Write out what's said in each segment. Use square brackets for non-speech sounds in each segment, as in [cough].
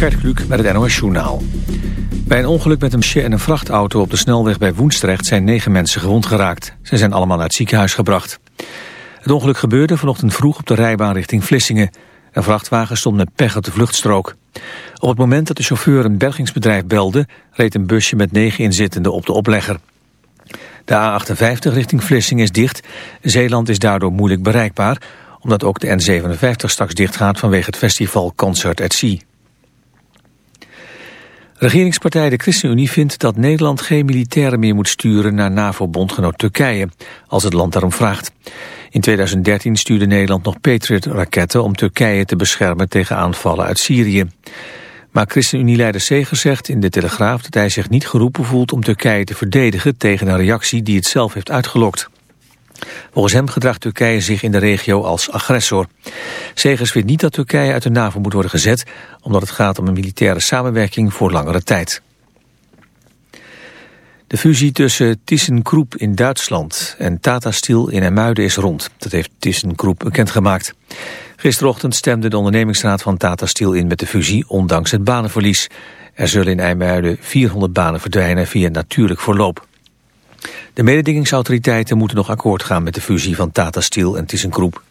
Gert Kluk met het NOS Journaal. Bij een ongeluk met een machine en een vrachtauto op de snelweg bij Woensdrecht zijn negen mensen gewond geraakt. Ze zijn allemaal naar het ziekenhuis gebracht. Het ongeluk gebeurde vanochtend vroeg op de rijbaan richting Vlissingen. Een vrachtwagen stond met pech op de vluchtstrook. Op het moment dat de chauffeur een bergingsbedrijf belde... reed een busje met negen inzittenden op de oplegger. De A58 richting Vlissingen is dicht. Zeeland is daardoor moeilijk bereikbaar... omdat ook de N57 straks dicht gaat vanwege het festival Concert at Sea. Regeringspartij de ChristenUnie vindt dat Nederland geen militairen meer moet sturen naar NAVO-bondgenoot Turkije, als het land daarom vraagt. In 2013 stuurde Nederland nog Patriot-raketten om Turkije te beschermen tegen aanvallen uit Syrië. Maar ChristenUnie-leider Seger zegt in de Telegraaf dat hij zich niet geroepen voelt om Turkije te verdedigen tegen een reactie die het zelf heeft uitgelokt. Volgens hem gedraagt Turkije zich in de regio als agressor. Segers vindt niet dat Turkije uit de NAVO moet worden gezet... omdat het gaat om een militaire samenwerking voor langere tijd. De fusie tussen ThyssenKrupp in Duitsland en Tata Steel in Emuiden is rond. Dat heeft ThyssenKrupp bekendgemaakt. Gisterochtend stemde de ondernemingsraad van Tata Steel in met de fusie, ondanks het banenverlies. Er zullen in IJmuiden 400 banen verdwijnen via natuurlijk verloop. De mededingingsautoriteiten moeten nog akkoord gaan met de fusie van Tata Steel en ThyssenKrupp.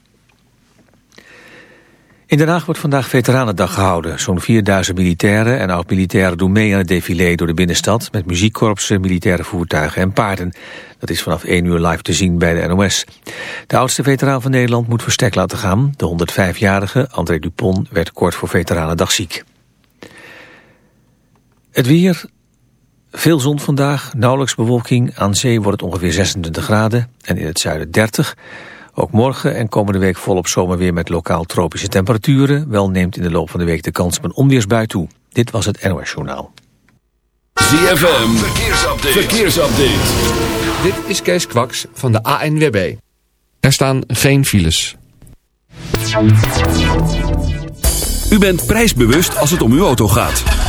In Den Haag wordt vandaag Veteranendag gehouden. Zo'n 4000 militairen en oud-militairen doen mee aan het défilé door de binnenstad... met muziekkorpsen, militaire voertuigen en paarden. Dat is vanaf 1 uur live te zien bij de NOS. De oudste veteraan van Nederland moet verstek laten gaan. De 105-jarige André Dupont werd kort voor Veteranendag ziek. Het weer, veel zon vandaag, nauwelijks bewolking. Aan zee wordt het ongeveer 26 graden en in het zuiden 30. Ook morgen en komende week volop zomerweer met lokaal tropische temperaturen. Wel neemt in de loop van de week de kans op een onweersbui toe. Dit was het NOS Journaal. ZFM, verkeersupdate. verkeersupdate. Dit is Kees Kwaks van de ANWB. Er staan geen files. U bent prijsbewust als het om uw auto gaat.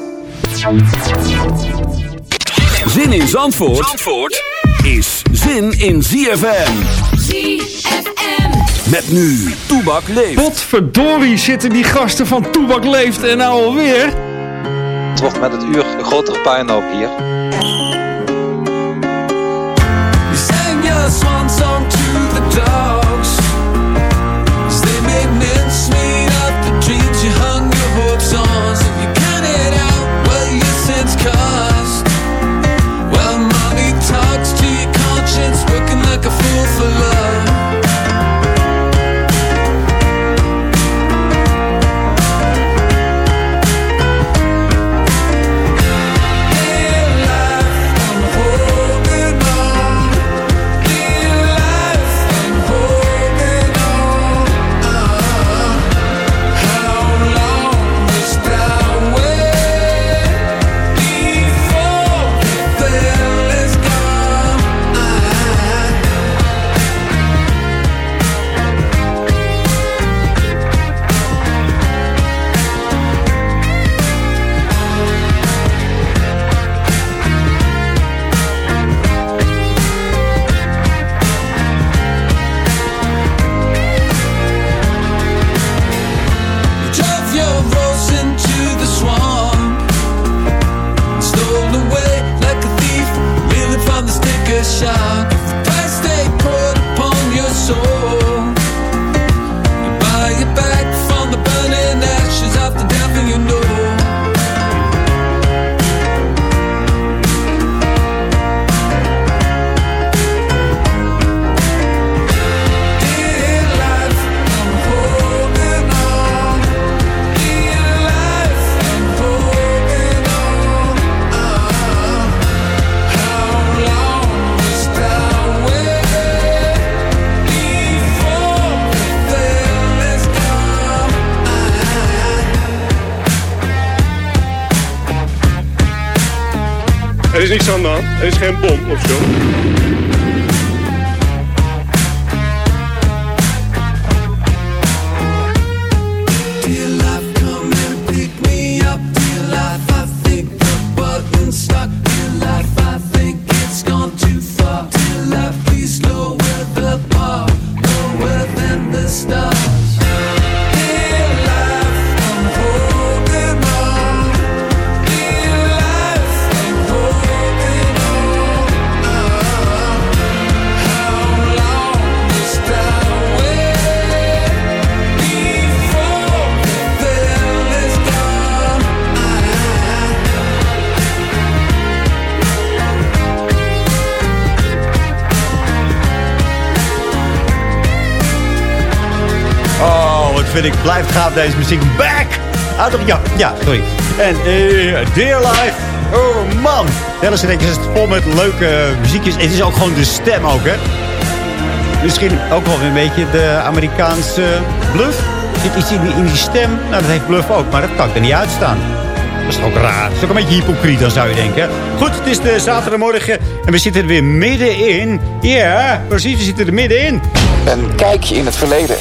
Zin in Zandvoort, Zandvoort is zin in ZFM. ZFM. Met nu, Toebak leeft. Potverdorie zitten die gasten van Toebak leeft en nou alweer. Het wordt met het uur een grotere puinhoop hier. Blijft gaaf deze muziek. Back! Out of, ja, ja, sorry. En eh, Dear Life. Oh man. Hele CD is vol met leuke muziekjes. Het is ook gewoon de stem ook, hè. Misschien ook wel weer een beetje de Amerikaanse bluff. Zit iets in die, in die stem. Nou, dat heeft bluff ook, maar dat kan ik er niet uitstaan. Dat is ook raar. Dat is ook een beetje hypocriet, dan zou je denken. Goed, het is de zaterdagmorgen en we zitten er weer middenin. Ja, precies, we zitten er middenin. Een kijkje in het verleden.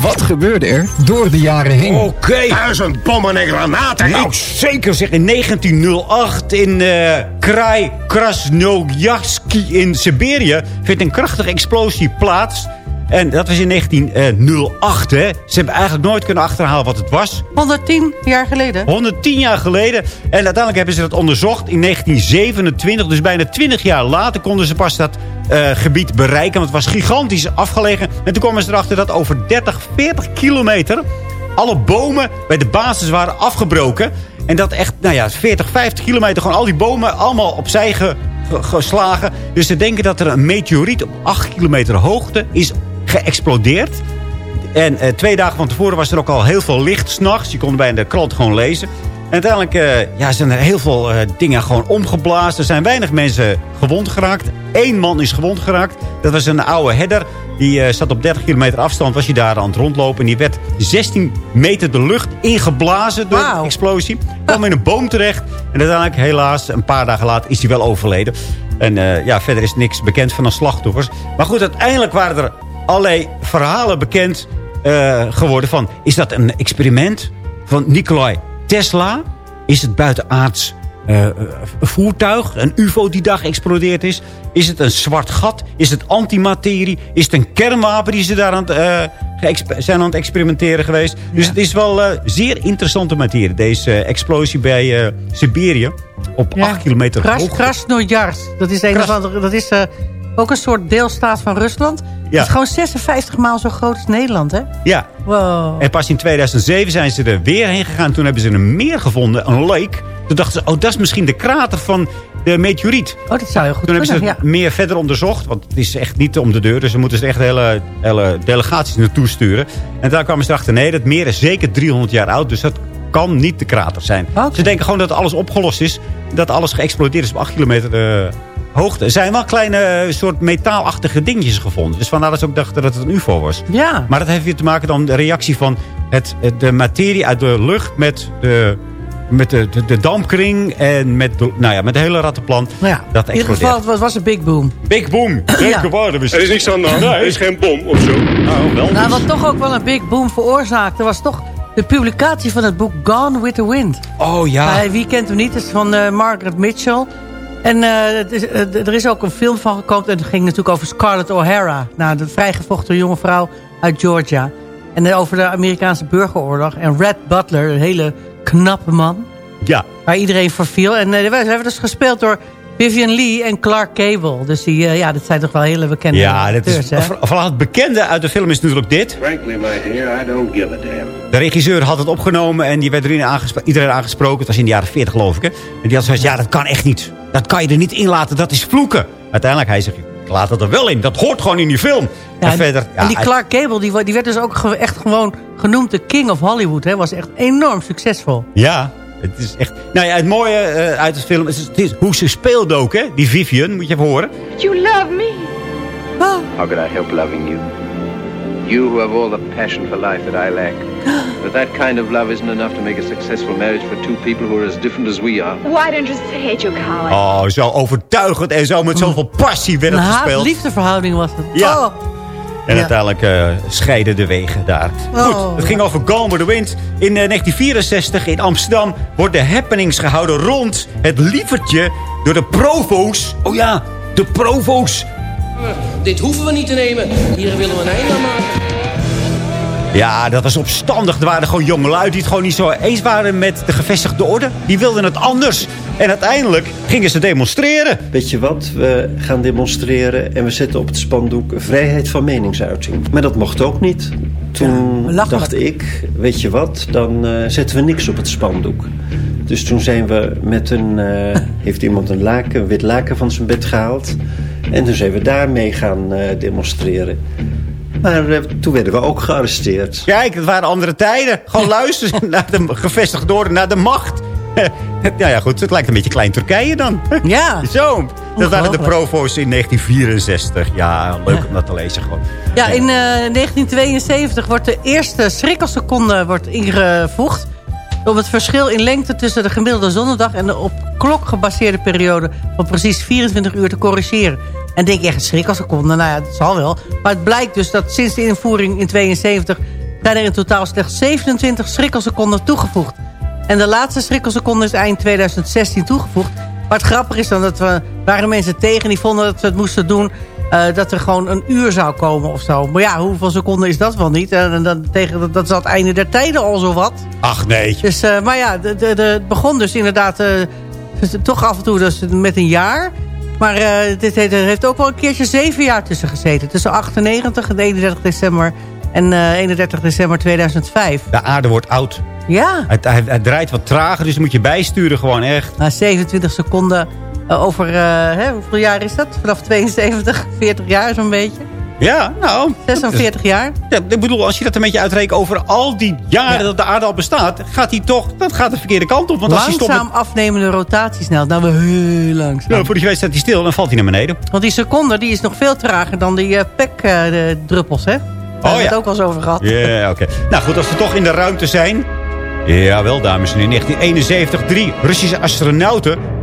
Wat gebeurde er door de jaren heen? Oké. Duizend bommen en granaten. Nou, zeker zeg. In 1908 in eh Kraj Krasnojarski in Siberië vindt een krachtige explosie plaats. En dat was in 1908, hè. Ze hebben eigenlijk nooit kunnen achterhalen wat het was. 110 jaar geleden. 110 jaar geleden. En uiteindelijk hebben ze dat onderzocht in 1927. Dus bijna 20 jaar later konden ze pas dat eh, gebied bereiken. Want het was gigantisch afgelegen. En toen kwamen ze erachter dat over 30, 40 kilometer... alle bomen bij de basis waren afgebroken. En dat echt, nou ja, 40, 50 kilometer... gewoon al die bomen allemaal opzij ge, ge- geslagen. Dus ze denken dat er een meteoriet op 8 kilometer hoogte is geëxplodeerd. En eh, twee dagen van tevoren was er ook al heel veel licht s'nachts. Je kon bij de krant gewoon lezen. En uiteindelijk eh, ja, zijn er heel veel eh, dingen gewoon omgeblazen. Er zijn weinig mensen gewond geraakt. Eén man is gewond geraakt. Dat was een oude herder. Die eh, zat op 30 kilometer afstand. Was hij daar aan het rondlopen. En die werd 16 meter de lucht ingeblazen door de explosie. Kwam in een boom terecht. En uiteindelijk, helaas, een paar dagen later is hij wel overleden. En ja, verder is niks bekend van de slachtoffers. Maar goed, uiteindelijk waren er allerlei verhalen bekend geworden van... is dat een experiment van Nikolai Tesla? Is het buitenaards eh, eh, voertuig, een ufo die daar geëxplodeerd is? Is het een zwart gat? Is het antimaterie? Is het een kernwapen die ze daar aan het, eh, zijn aan het experimenteren geweest? Dus het is wel zeer interessante materie. Deze explosie bij Siberië op 8 kilometer Kras, hoogte. Krasnojarsk. Dat is, een Kras- andere, dat is ook een soort deelstaat van Rusland. Het is gewoon 56 maal zo groot als Nederland, hè? Ja, Wow. En pas in 2007 zijn ze er weer heen gegaan. Toen hebben ze een meer gevonden, een lake. Toen dachten ze, oh, dat is misschien de krater van de meteoriet. Oh, dat zou heel goed Toen hebben ze het meer verder onderzocht. Want het is echt niet om de deur. Dus ze moeten er echt hele, hele delegaties naartoe sturen. En daar kwamen ze erachter, nee, dat meer is zeker 300 jaar oud. Dus dat kan niet de krater zijn. Ze denken gewoon dat alles opgelost is. Dat alles geëxplodeerd is op 8 kilometer eh, hoogte. Er zijn wel kleine eh, soort metaalachtige dingetjes gevonden. Dus vandaar dat ze ook dachten dat het een ufo was. Ja. Maar dat heeft weer te maken dan de reactie van het, de materie uit de lucht met de, met de, de, de dampkring en met de, nou ja, met de hele rattenplan. Ja. Dat In ieder geval, het was, was een big boom. Big boom. Waar. Er is niks aan de hand. Er is geen bom of zo. Nou, wel. Nou, wat toch ook wel een big boom veroorzaakte... was toch de publicatie van het boek Gone with the Wind. Oh ja. Wie kent hem niet? Het is van eh, Margaret Mitchell. En eh, is, eh, er is ook een film van gekomen. En het ging natuurlijk over Scarlett O'Hara. Nou, de vrijgevochten jonge vrouw uit Georgia. En eh, over de Amerikaanse burgeroorlog. En Red Butler, een hele knappe man. Ja. Waar iedereen voor viel. En we hebben dus gespeeld door Vivian Lee en Clark Gable. Dus die, eh, ja, dat zijn toch wel hele bekende Ja, dat is, hè? vooral het bekende uit de film is natuurlijk dit. Frankly, my dear, I don't give a damn. De regisseur had het opgenomen en die werd erin aangesproken, iedereen aangesproken. Het was in de jaren 40 geloof ik. Hè? En die had zoiets ja, dat kan echt niet. Dat kan je er niet in laten, dat is vloeken. Uiteindelijk, hij zegt, ik laat het er wel in. Dat hoort gewoon in die film. Ja, en en, verder, ja, en die Clark Gable, die, die werd dus ook echt gewoon genoemd de King of Hollywood. Hij was echt enorm succesvol. Ja, het is echt... Nou ja, het mooie eh, uit het film is, het is hoe ze speelde ook, hè. Die Vivian, moet je even horen. You love me. How could I help loving you? You who have all the passion for life that I lack. [gasps] but that kind of love isn't enough to make a successful marriage for two people who are as different as we are. Why don't you say it, you coward? Oh, zo overtuigend en zo met zoveel passie werd Een het gespeeld. haat-liefdeverhouding was het. Ja. Oh. En Ja. uiteindelijk eh, scheiden de wegen daar. Oh, Goed, het ging over Gone with the Wind. In eh, 1964 in Amsterdam wordt de happenings gehouden rond het lievertje door de provo's. Oh ja, de provo's. Dit hoeven we niet te nemen. Hier willen we een einde aan maken. Ja, dat was opstandig. Er waren gewoon jongelui die het gewoon niet zo eens waren met de gevestigde orde. Die wilden het anders. En uiteindelijk gingen ze demonstreren. Weet je wat, we gaan demonstreren en we zetten op het spandoek vrijheid van meningsuiting. Maar dat mocht ook niet. Toen dacht ik, weet je wat, dan eh, zetten we niks op het spandoek. Dus toen zijn we met een, eh, [laughs] heeft iemand een laken, een wit laken van zijn bed gehaald. En toen zijn we daarmee gaan eh, demonstreren. Maar eh, toen werden we ook gearresteerd. Kijk, het waren andere tijden. Gewoon [laughs] luisteren naar de gevestigde orde, naar de macht. [laughs] Ja, ja, goed. Het lijkt een beetje klein Turkije dan. [laughs] Ja. Zo. Dat waren de provo's in 1964. Ja, leuk om dat te lezen gewoon. Ja, in eh, 1972 wordt de eerste schrikkelseconde wordt ingevoegd... om het verschil in lengte tussen de gemiddelde zonnedag... en de op klok gebaseerde periode van precies 24 uur te corrigeren. En denk je echt, een schrikkelseconde? Nou ja, dat zal wel. Maar het blijkt dus dat sinds de invoering in 72... zijn er in totaal slechts 27 schrikkelseconden toegevoegd. En de laatste schrikkelseconde is eind 2016 toegevoegd. Maar het grappige is dan dat we waren mensen tegen... die vonden dat we het moesten doen... eh, dat er gewoon een uur zou komen of zo. Maar ja, hoeveel seconden is dat wel niet? En, en dan tegen, dat, dat is het einde der tijden al zo wat. Ach nee. Dus, eh, maar ja, de, de, de, het begon dus inderdaad... eh, dus toch af en toe dus met een jaar... Maar eh, dit heeft, er heeft ook wel een keertje zeven jaar tussen gezeten. Tussen 98 en 31 december en eh 31 december 2005. De aarde wordt oud. Ja. Het, hij, hij draait wat trager, dus moet je bijsturen gewoon echt. Na 27 seconden eh, over, eh, hè, hoeveel jaar is dat? Vanaf 72, 40 [laughs] jaar zo'n beetje. Ja, nou. 46 jaar. Ja, ik bedoel, als je dat een beetje uitrekent over al die jaren dat de aarde al bestaat... gaat hij toch, dat gaat de verkeerde kant op. Want als hij stopt Langzaam afnemende rotatiesnelheid. Nou, we heel langzaam. met, ja, voor de geweest staat hij stil en dan valt hij naar beneden. Want die seconde die is nog veel trager dan die eh pek-druppels, hè? Daar hebben we ja. het ook wel eens over gehad. Ja, oké. [laughs] Nou goed, als we toch in de ruimte zijn... Jawel, dames en heren. 1971, drie Russische astronauten...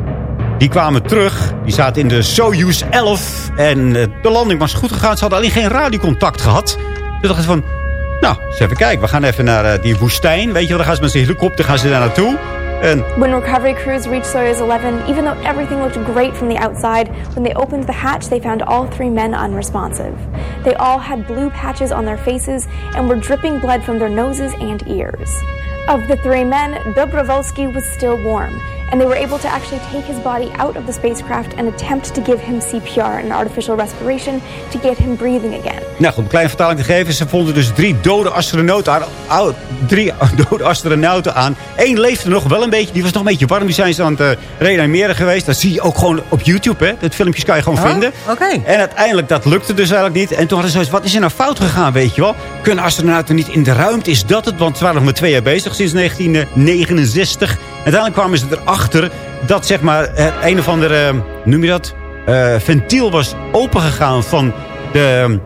die kwamen terug. Die zaten in de Soyuz 11. En eh, de landing was goed gegaan. Ze hadden alleen geen radiocontact gehad. Toen dachten ze van... Nou, eens even kijken. We gaan even naar eh, die woestijn. Weet je wel, dan gaan ze met zijn helikopter gaan ze daar naartoe. En When recovery crews reached Soyuz 11, even though everything looked great from the outside, when they opened the hatch, they found all three men unresponsive. They all had blue patches on their faces and were dripping blood from their noses and ears. Of the three men, Dobrovolsky was still warm, and they were able to actually take his body out of the spacecraft and attempt to give him CPR and artificial respiration to get him breathing again. Nou goed, een kleine vertaling te geven. Ze vonden dus drie dode astronauten aan. Drie [laughs] dode astronauten aan. Eén leefde nog wel een beetje. Die was nog een beetje warm. Die zijn ze aan het eh, reanimeren geweest. Dat zie je ook gewoon op YouTube. Hè? Dat filmpjes kan je gewoon Oh, vinden. oké. En uiteindelijk, dat lukte dus eigenlijk niet. En toen hadden ze zoiets, wat is er nou fout gegaan, weet je wel? Kunnen astronauten niet in de ruimte? Is dat het? Want ze waren nog maar twee jaar bezig sinds 1969. Uiteindelijk kwamen ze erachter dat zeg maar het een of andere, eh, noem je dat? Eh, ventiel was opengegaan van de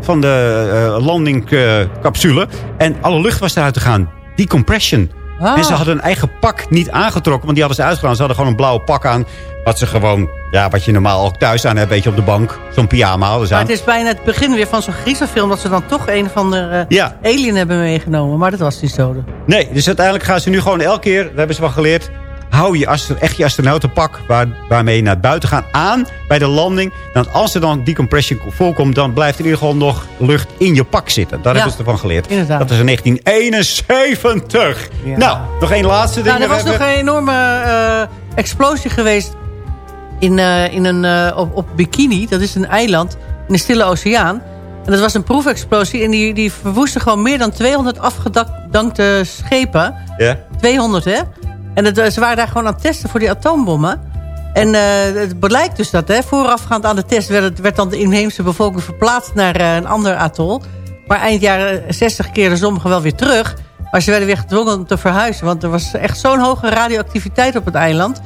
van de eh, landingcapsule. en alle lucht was eruit gegaan. Decompression. Ah. En ze hadden hun eigen pak niet aangetrokken. Want die hadden ze uitgedaan. Ze hadden gewoon een blauw pak aan. Wat ze gewoon, ja, wat je normaal ook thuis aan hebt. Weet je, op de bank. Zo'n pyjama hadden ze Maar aan. het is bijna het begin weer van zo'n griezelfilm... dat ze dan toch een of andere Ja. alien hebben meegenomen. Maar dat was niet zo. Nee, dus uiteindelijk gaan ze nu gewoon elke keer, dat hebben ze wel geleerd... hou je astro- echt je astronautenpak waar, waarmee je naar buiten gaat aan bij de landing. Dan als er dan decompression voorkomt, dan blijft er in ieder geval nog lucht in je pak zitten. Daar Ja, hebben ze ervan geleerd. inderdaad. Dat is in 1971. Ja. Nou, nog één laatste ding. Nou, er was nog een enorme eh, explosie geweest in, eh, in een, eh, op, op Bikini. Dat is een eiland in de Stille Oceaan. En dat was een proefexplosie. En die, die verwoestte gewoon meer dan 200 afgedankte schepen. Ja. 200, hè? En het, eh, ze waren daar gewoon aan het testen voor die atoombommen. En eh, het blijkt dus dat, hè, voorafgaand aan de test... werd, werd dan de inheemse bevolking verplaatst naar eh, een ander atol. Maar eind jaren 60 keerden sommigen wel weer terug. Maar ze werden weer gedwongen om te verhuizen. Want er was echt zo'n hoge radioactiviteit op het eiland.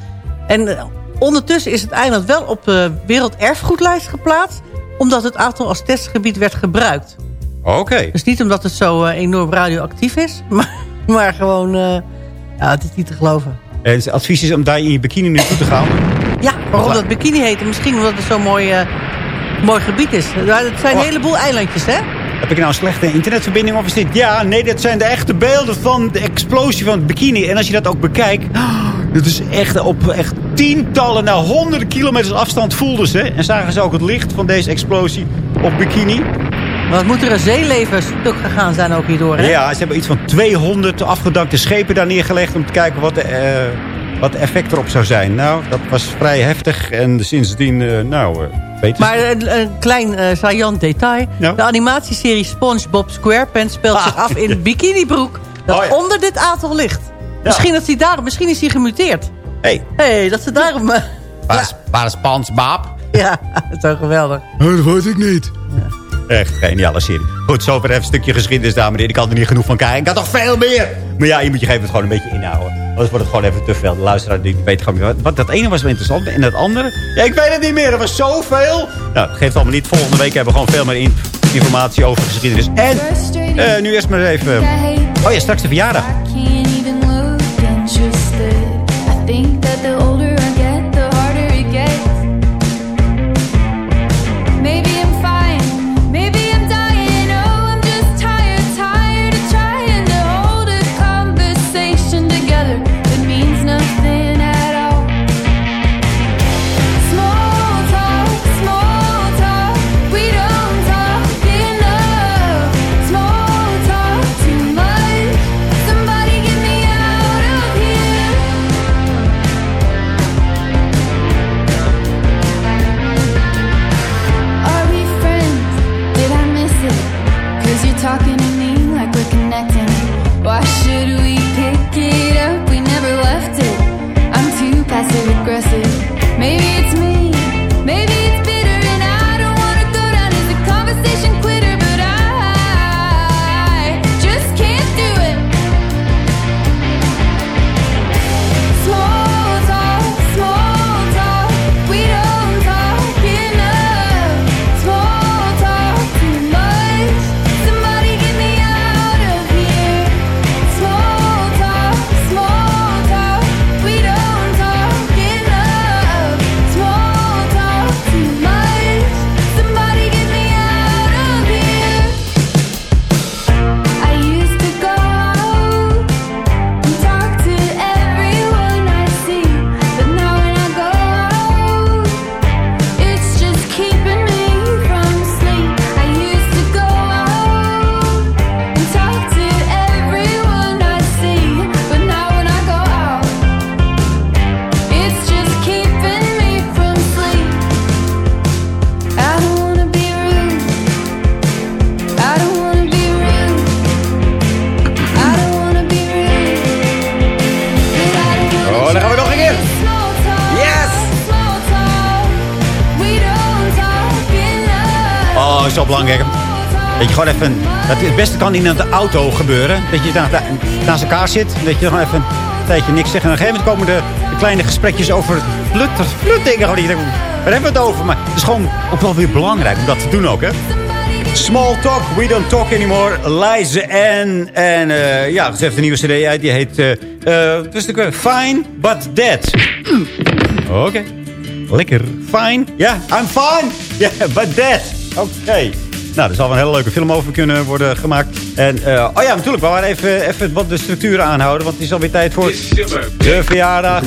En ondertussen is het eiland wel op de werelderfgoedlijst geplaatst... omdat het atol als testgebied werd gebruikt. Oké. Dus niet omdat het zo enorm radioactief is. [laughs] Maar, maar gewoon... eh, ja, het is niet te geloven. En het advies is om daar in je bikini naartoe te gaan. Ja, waarom dat bikini heet? Misschien omdat het zo'n mooi, eh, mooi gebied is. Het zijn een Oh. heleboel eilandjes, hè? Heb ik nou een slechte internetverbinding of is dit? Ja, nee, dat zijn de echte beelden van de explosie van het bikini. En als je dat ook bekijkt, [gasps] dat is echt op echt tientallen, nou honderden kilometers afstand voelden ze. En zagen ze ook het licht van deze explosie op bikini. Wat moet er een zeeleven stuk gegaan zijn ook hierdoor, hè? Ja, ze hebben iets van 200 afgedankte schepen daar neergelegd om te kijken wat de, eh, wat de effect erop zou zijn. Nou, dat was vrij heftig en sindsdien, eh, nou, eh weet je. Maar een, een klein eh saillant detail. De animatieserie SpongeBob SquarePants speelt zich af in een [laughs] bikinibroek... dat Oh ja. onder dit aantal ligt. Misschien, is hij daar, misschien is hij gemuteerd. Hey. hey, dat ze daarom... eh, Waar is, waar is SpongeBob? [laughs] ja, [laughs] zo geweldig. dat weet ik niet. Echt geniale serie. Goed, zover even een stukje geschiedenis, dames en heren. Ik kan er niet genoeg van kijken. Ik had nog veel meer. Maar ja, je moet je gegeven gewoon een beetje inhouden. Anders wordt het gewoon even te veel. De luisteraar die weet gewoon niet wat. Dat ene was wel interessant. En dat andere? Ja, ik weet het niet meer. Er was zoveel. Nou, geeft allemaal niet. Volgende week hebben we gewoon veel meer in- informatie over de geschiedenis. En eh, nu eerst maar even... Oh ja, straks de verjaardag. I think that the Oh, zo belangrijk. Dat je gewoon even... Dat het beste kan in de auto gebeuren. Dat je na- naast elkaar zit. Dat je gewoon even een tijdje niks zegt. En op een gegeven moment komen de, de kleine gesprekjes over flut, flutdingen. Denkt, waar hebben we het over? Maar het is gewoon ook wel weer belangrijk om dat te doen ook, hè? Small Talk, We Don't Talk Anymore. Liza Ann. En eh, ja, ze heeft een nieuwe cd uit. Die heet... is natuurlijk Fine But Dead. Oké. Lekker. Fine. Ja, I'm fine. [laughs] Ja, but dead. Oké. Nou, er zal wel een hele leuke film over kunnen worden gemaakt. En, eh, oh ja, natuurlijk. We waren even, even wat de structuren aanhouden. Want het is alweer tijd voor de verjaardag.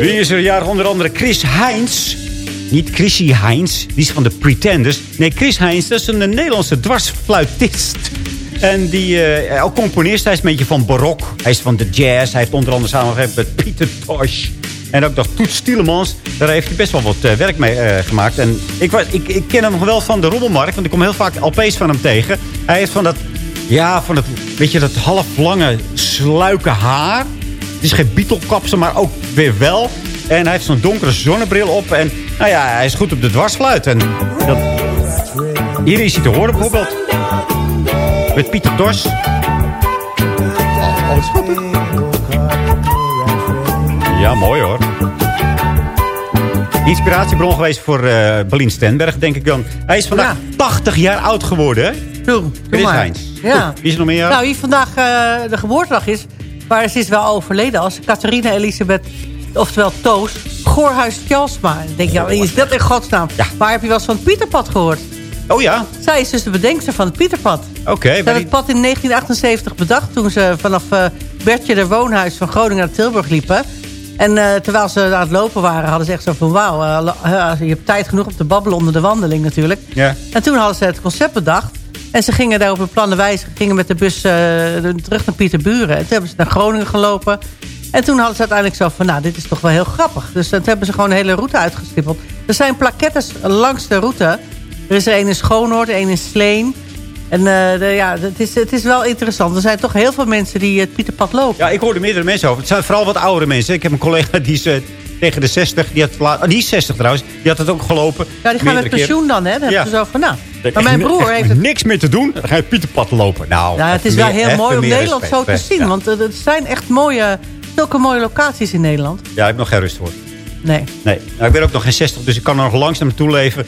Wie is er jarig? Onder andere Chris Heinz. Niet Chrissy Heinz. Die is van de Pretenders. Nee, Chris Heinz, dat is een Nederlandse dwarsfluitist. En die eh, ook componist. Hij is een beetje van barok. Hij is van de jazz. Hij heeft onder andere samengewerkt met Pieter Tosh. En ook dat Toets Stielemans. Daar heeft hij best wel wat eh, werk mee eh, gemaakt. En ik, wa- ik, ik ken hem wel van de Rommelmarkt. Want ik kom heel vaak LP's van hem tegen. Hij heeft van dat... Ja, van dat... Weet je, dat halflange sluike haar. Het is geen Beatle-kapsel, maar ook weer wel. En hij heeft zo'n donkere zonnebril op. En nou ja, hij is goed op de dwarsfluit. En dat... Hier is hij te horen bijvoorbeeld. Met Pieter Dors. Goed, Ja, mooi hoor. Inspiratiebron geweest voor eh Berlin Stenberg, denk ik dan. Hij is vandaag 80 jaar oud geworden, hè? Doe, maar. Heinz. Ja. Goed, Wie is er nog meer? Nou, wie vandaag eh, de geboortedag is, maar ze is wel overleden als Catharina Elisabeth, oftewel Toos, Goorhuis Tjalsma. Dan denk je, ja, wie is dat in godsnaam? Maar heb je wel eens van het Pieterpad gehoord? Oh ja? Zij is dus de bedenkster van het Pieterpad. Oké. Ze hebben het pad in 1978 bedacht toen ze vanaf eh, Bertje de woonhuis van Groningen naar Tilburg liepen. En eh, terwijl ze aan het lopen waren, hadden ze echt zo van... wauw, eh, eh, je hebt tijd genoeg om te babbelen onder de wandeling natuurlijk. Ja. En toen hadden ze het concept bedacht. En ze gingen daar op een plannen wijze, gingen met de bus terug naar Pieterburen. En toen hebben ze naar Groningen gelopen. En toen hadden ze uiteindelijk zo van, nou, dit is toch wel heel grappig. Dus toen hebben ze gewoon een hele route uitgestippeld. Er zijn plaquettes langs de route. Er is er één in Schoonoord, één in Sleen. En eh, de, ja, het is, het is wel interessant. Er zijn toch heel veel mensen die het Pieterpad lopen. Ja, ik hoorde meerdere mensen over. Het zijn vooral wat oudere mensen. Ik heb een collega die is eh, tegen de 60. Die, had, oh, die is 60 trouwens. Die had het ook gelopen. Ja, die gaan met pensioen dan, hè? Dan Ja. hebben ze zo van, nou. Maar mijn broer heeft het niks meer te doen. Dan ga je Pieterpad lopen. Nou, Ja, het even is wel heel mooi om Nederland respect. zo te zien. Ja. Want eh, het zijn echt mooie, zulke mooie locaties in Nederland. Ja, ik heb nog geen rust voor. Nee. Nee, nou, ik ben ook nog geen 60, dus ik kan er nog langzaam naartoe leven.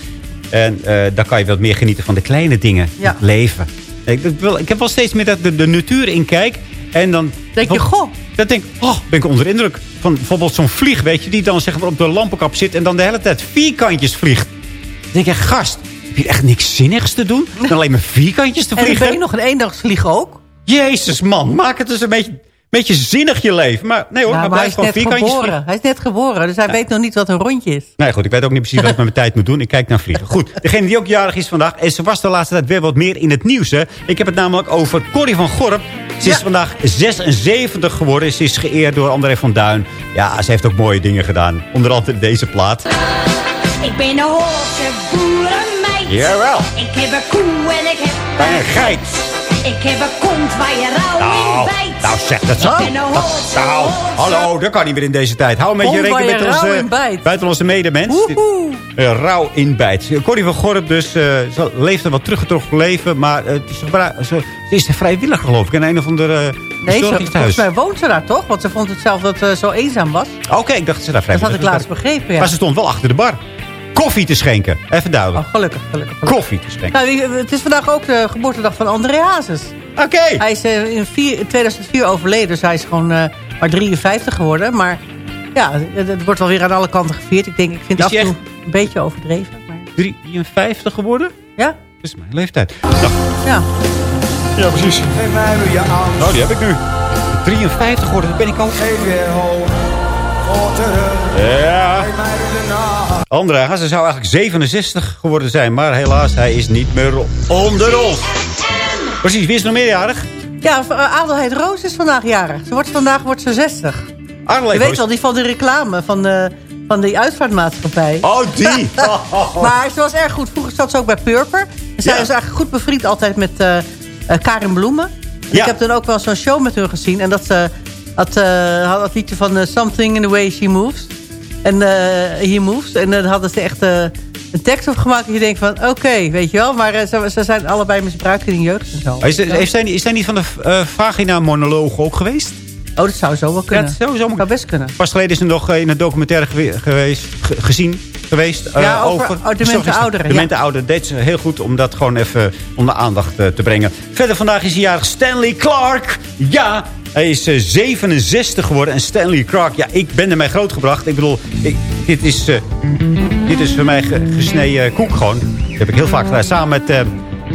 En eh dan kan je wat meer genieten van de kleine dingen. Ja. Het leven. Ik, ik, wil, ik heb wel steeds meer dat de, de natuur in kijk. En dan Denk je, goh. Dan denk ik, oh, ben ik onder de indruk. Van bijvoorbeeld zo'n vlieg, weet je, die dan zeg maar op de lampenkap zit... en dan de hele tijd vierkantjes vliegt. Dan denk je, gast, heb je echt niks zinnigs te doen? Dan alleen maar vierkantjes te En vliegen? ben je nog een eendagsvlieg ook. Jezus, man, maak het dus een beetje, beetje zinnig je leven. Maar nee hoor, maar hij is gewoon net vierkantjes geboren. Hij is net geboren, dus hij weet nog niet wat een rondje is. Nee, goed, ik weet ook niet precies wat ik met mijn tijd moet doen. Ik kijk naar vliegen. Goed, degene die ook jarig is vandaag. En ze was de laatste tijd weer wat meer in het nieuws. Hè. Ik heb het namelijk over Corrie van Gorp. Ze is vandaag 76 geworden. Ze is geëerd door André van Duin. Ja, ze heeft ook mooie dingen gedaan. Onder andere deze plaat. Ik ben een Hollandse boerenmeid. Jawel. Ik heb een koe en ik heb Bij een geit. Ik heb een kont waar je rauw in Nou, bijt. nou zeg dat zo. Nou, hallo, dat kan niet meer in deze tijd. Hou een beetje rekening je met onze, in buiten onze medemens. Uh, rauw in bijt. Corrie van Gorp dus, eh, ze leeft een wat teruggetrokken leven. Maar eh, het is ze, ze is vrijwilliger geloof ik. In een of andere uh, Nee, ze, volgens mij woont ze daar toch? Want ze vond het zelf dat ze zo eenzaam was. Oké, ik dacht dat ze daar Dat had ik laatst begrepen, ja. Maar ze stond wel achter de bar. Koffie te schenken. Even duidelijk. Oh, gelukkig, gelukkig. gelukkig. Koffie te schenken. Nou, het is vandaag ook de geboortedag van André Hazes. Oké. Hij is eh, in, vier- in 2004 overleden, dus hij is gewoon eh, maar 53 geworden. Maar ja, het, het wordt wel weer aan alle kanten gevierd. Ik denk, ik vind Is het af en toe een beetje overdreven. Maar... 53 geworden? Ja? Dat is mijn leeftijd. Nou, Ja. ja, precies. Nou, die heb ik nu. 53 geworden, dat ben ik ook. Ja. André Hazes zou eigenlijk 67 geworden zijn. Maar helaas, hij is niet meer onder ons. Precies, wie is nog meerjarig? Ja, uh, Adelheid Roos is vandaag jarig. Ze wordt, vandaag wordt ze 60. Adelheid Je weet Roos. wel, die van de reclame van, de, van die uitvaartmaatschappij. Oh, die! [laughs] maar ze was erg goed. Vroeger zat ze ook bij Purper. En zij Ja. was eigenlijk goed bevriend altijd met eh, eh, Karin Bloemen. Ja. Ik heb dan ook wel zo'n show met hun gezien. En dat ze had, eh, had het liedje van eh, Something in the Way She Moves. En eh He Moves. En dan hadden ze echt eh, een tekst op gemaakt. En je denkt van, oké, weet je wel. Maar eh, ze, ze zijn allebei misbruikt in de jeugd en zo. Is, heeft zij, is zij niet van de vagina-monoloog ook geweest? Oh, dat zou zo wel kunnen. Ja, dat zou zo zou best kunnen. Pas geleden is er nog in een documentaire gewe- geweest, ge- gezien geweest. Ja, over demente verzorgings- ouderen, Demente ja. ouderen. Deed ze heel goed om dat gewoon even onder aandacht te brengen. Verder vandaag is hij jarig Stanley Clark. Ja, hij is eh, 67 geworden. En Stanley Clark, ja, ik ben ermee grootgebracht. Ik bedoel, ik, dit, is, eh, dit is voor mij ge- gesneden koek gewoon. Dat heb ik heel vaak gedaan. Samen met... eh,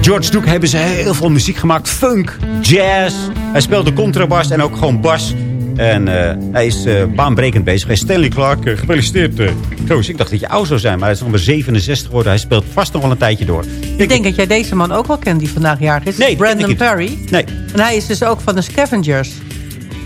George Duke hebben ze heel veel muziek gemaakt. Funk, jazz. Hij speelde contrabas en ook gewoon bas. En eh, hij is eh, baanbrekend bezig. Hij is Stanley Clark, eh, gefeliciteerd. eh Kroos. Ik dacht dat je oud zou zijn, maar hij is nog maar 67 geworden. Hij speelt vast nog wel een tijdje door. Ik denk dat jij deze man ook wel kent die vandaag jarig is. Nee, Brandon. Perry. Nee, En hij is dus ook van de Scavengers.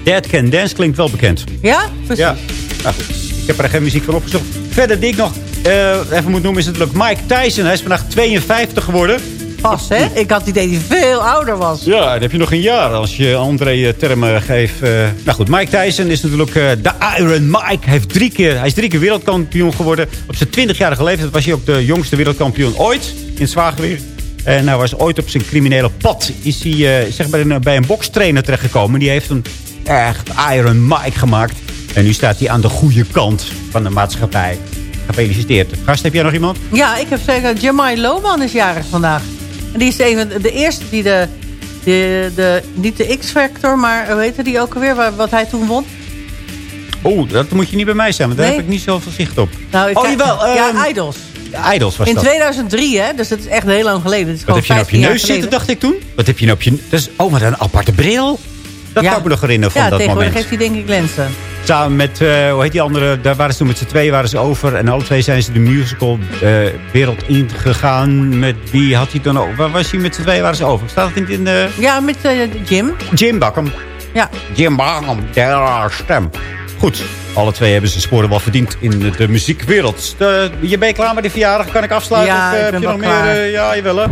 Dead Can Dance klinkt wel bekend. Ja? Precies. Ja, nou goed. Ik heb er geen muziek van opgezocht. Verder die ik nog eh, even moet noemen is natuurlijk Mike Tyson. Hij is vandaag 52 geworden. Pas, hè? Ik had het idee dat hij veel ouder was. Ja, dan heb je nog een jaar als je André eh, termen geeft. eh. nou goed, Mike Tyson is natuurlijk de Iron Mike. Hij, heeft drie keer, hij is drie keer wereldkampioen geworden. Op zijn 20-jarige leeftijd was hij ook de jongste wereldkampioen ooit in het zwaargewicht. En hij was ooit op zijn criminele pad. Is hij zeg maar bij een bokstrainer terechtgekomen. Die heeft een echt Iron Mike gemaakt. En nu staat hij aan de goede kant van de maatschappij. Gefeliciteerd. Gast, heb jij nog iemand? Ja, ik heb zeker... Jamai Loman is jarig vandaag. En die is een van de eerste die de... de, de niet de X-Factor, maar hoe heette die ook alweer? Wat, wat hij toen won? Oeh, dat moet je niet bij mij zijn, want daar Nee. heb ik niet zoveel zicht op. Nou, ik oh, kijk- jawel. ja, ehm, Idols. Idols was In dat. 2003, hè? Dus dat is echt heel lang geleden. Het is Wat heb je nou op je 15 jaar neus zitten, dacht ik toen? Wat heb je nou op je... Dat is, oh, wat een aparte bril. Dat Ja. kan ik me nog herinneren van Ja, dat tegenwoordig moment. heeft hij denk ik lenzen. Samen met, eh, hoe heet die andere, daar waren ze toen met z'n tweeën waren ze over. En alle twee zijn ze de musical eh, wereld ingegaan. Met wie had hij dan ook? Waar was hij met z'n tweeën waren ze over? Staat het in, in de... Ja, met eh, Jim. Jim Bakken. Ja. Jim Bakken, der stem. Goed, alle twee hebben ze sporen wel verdiend in de, muziekwereld. De, je bent klaar met de verjaardag? Kan ik afsluiten? Ja, of, eh, ik heb ben je nog meer? eh, ja, jawel hè.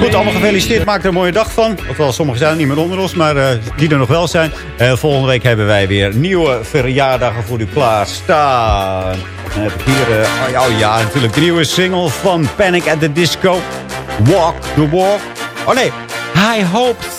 Goed, allemaal gefeliciteerd. Maak er een mooie dag van. Ofwel, sommigen zijn er niet meer onder ons, maar eh, die er nog wel zijn. Eh, volgende week hebben wij weer nieuwe verjaardagen voor u klaarstaan. Dan heb ik hier, eh, oh, ja, oh ja, natuurlijk de nieuwe single van Panic at the Disco. Walk the Walk. Oh nee, High Hopes.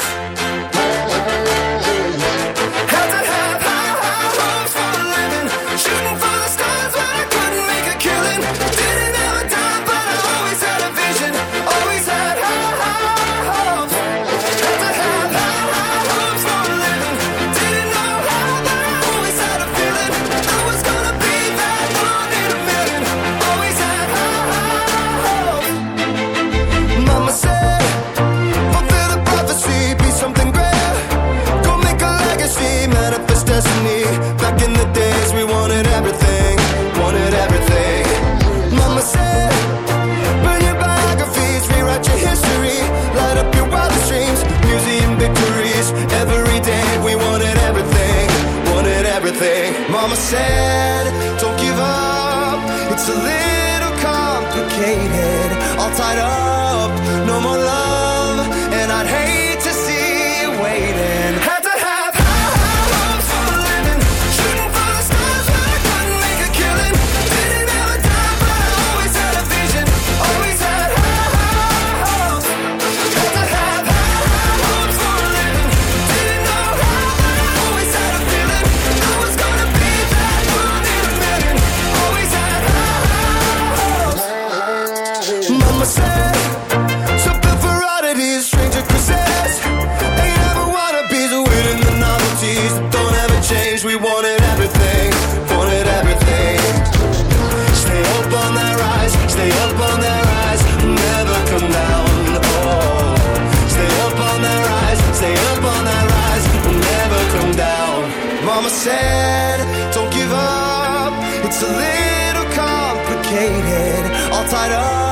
Said, don't give up, it's a little complicated, all tied up,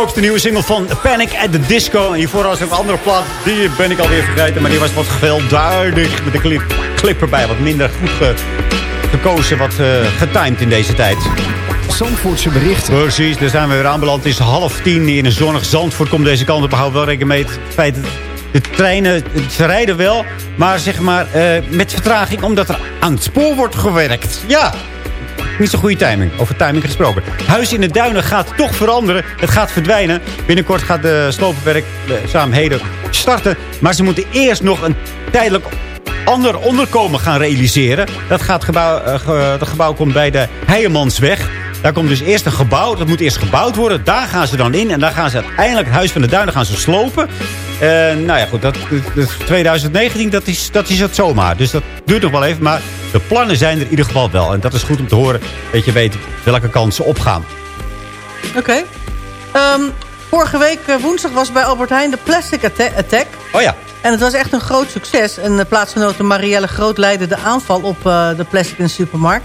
Hopes, de nieuwe single van Panic at the Disco. En hiervoor was er een andere plaat, die ben ik alweer vergeten. Maar die was wat gewelddadig met de clip, clip erbij. Wat minder goed ge- gekozen, wat eh, getimed in deze tijd. Zandvoortse berichten. Precies, daar zijn we weer aanbeland. Het is half tien in een zonnig Zandvoort. Komt deze kant op. Hou wel rekening mee het feit dat de treinen, ze rijden wel. Maar zeg maar eh, met vertraging omdat er aan het spoor wordt gewerkt. Ja, niet zo'n goede timing. Over timing gesproken. Huis in de Duinen gaat toch veranderen. Het gaat verdwijnen. Binnenkort gaat de slopenwerkzaamheden starten. Maar ze moeten eerst nog een tijdelijk ander onderkomen gaan realiseren. Dat, gaat gebouw, eh, gebouw komt bij de Heijemansweg. Daar komt dus eerst een gebouw. Dat moet eerst gebouwd worden. Daar gaan ze dan in. En daar gaan ze uiteindelijk het Huis van de Duinen gaan slopen. Eh, nou ja, goed. Dat, dat- dat- 2019, dat is, dat is het zomaar. Dus dat duurt nog wel even. Maar de plannen zijn er in ieder geval wel. En dat is goed om te horen. Dat je weet welke kansen opgaan. Oké. Ehm, vorige week eh, woensdag was bij Albert Heijn de Plastic Atta- Attack. Oh ja. En het was echt een groot succes. En de plaatsgenote Marielle Groot leidde de aanval op eh, de plastic in de supermarkt.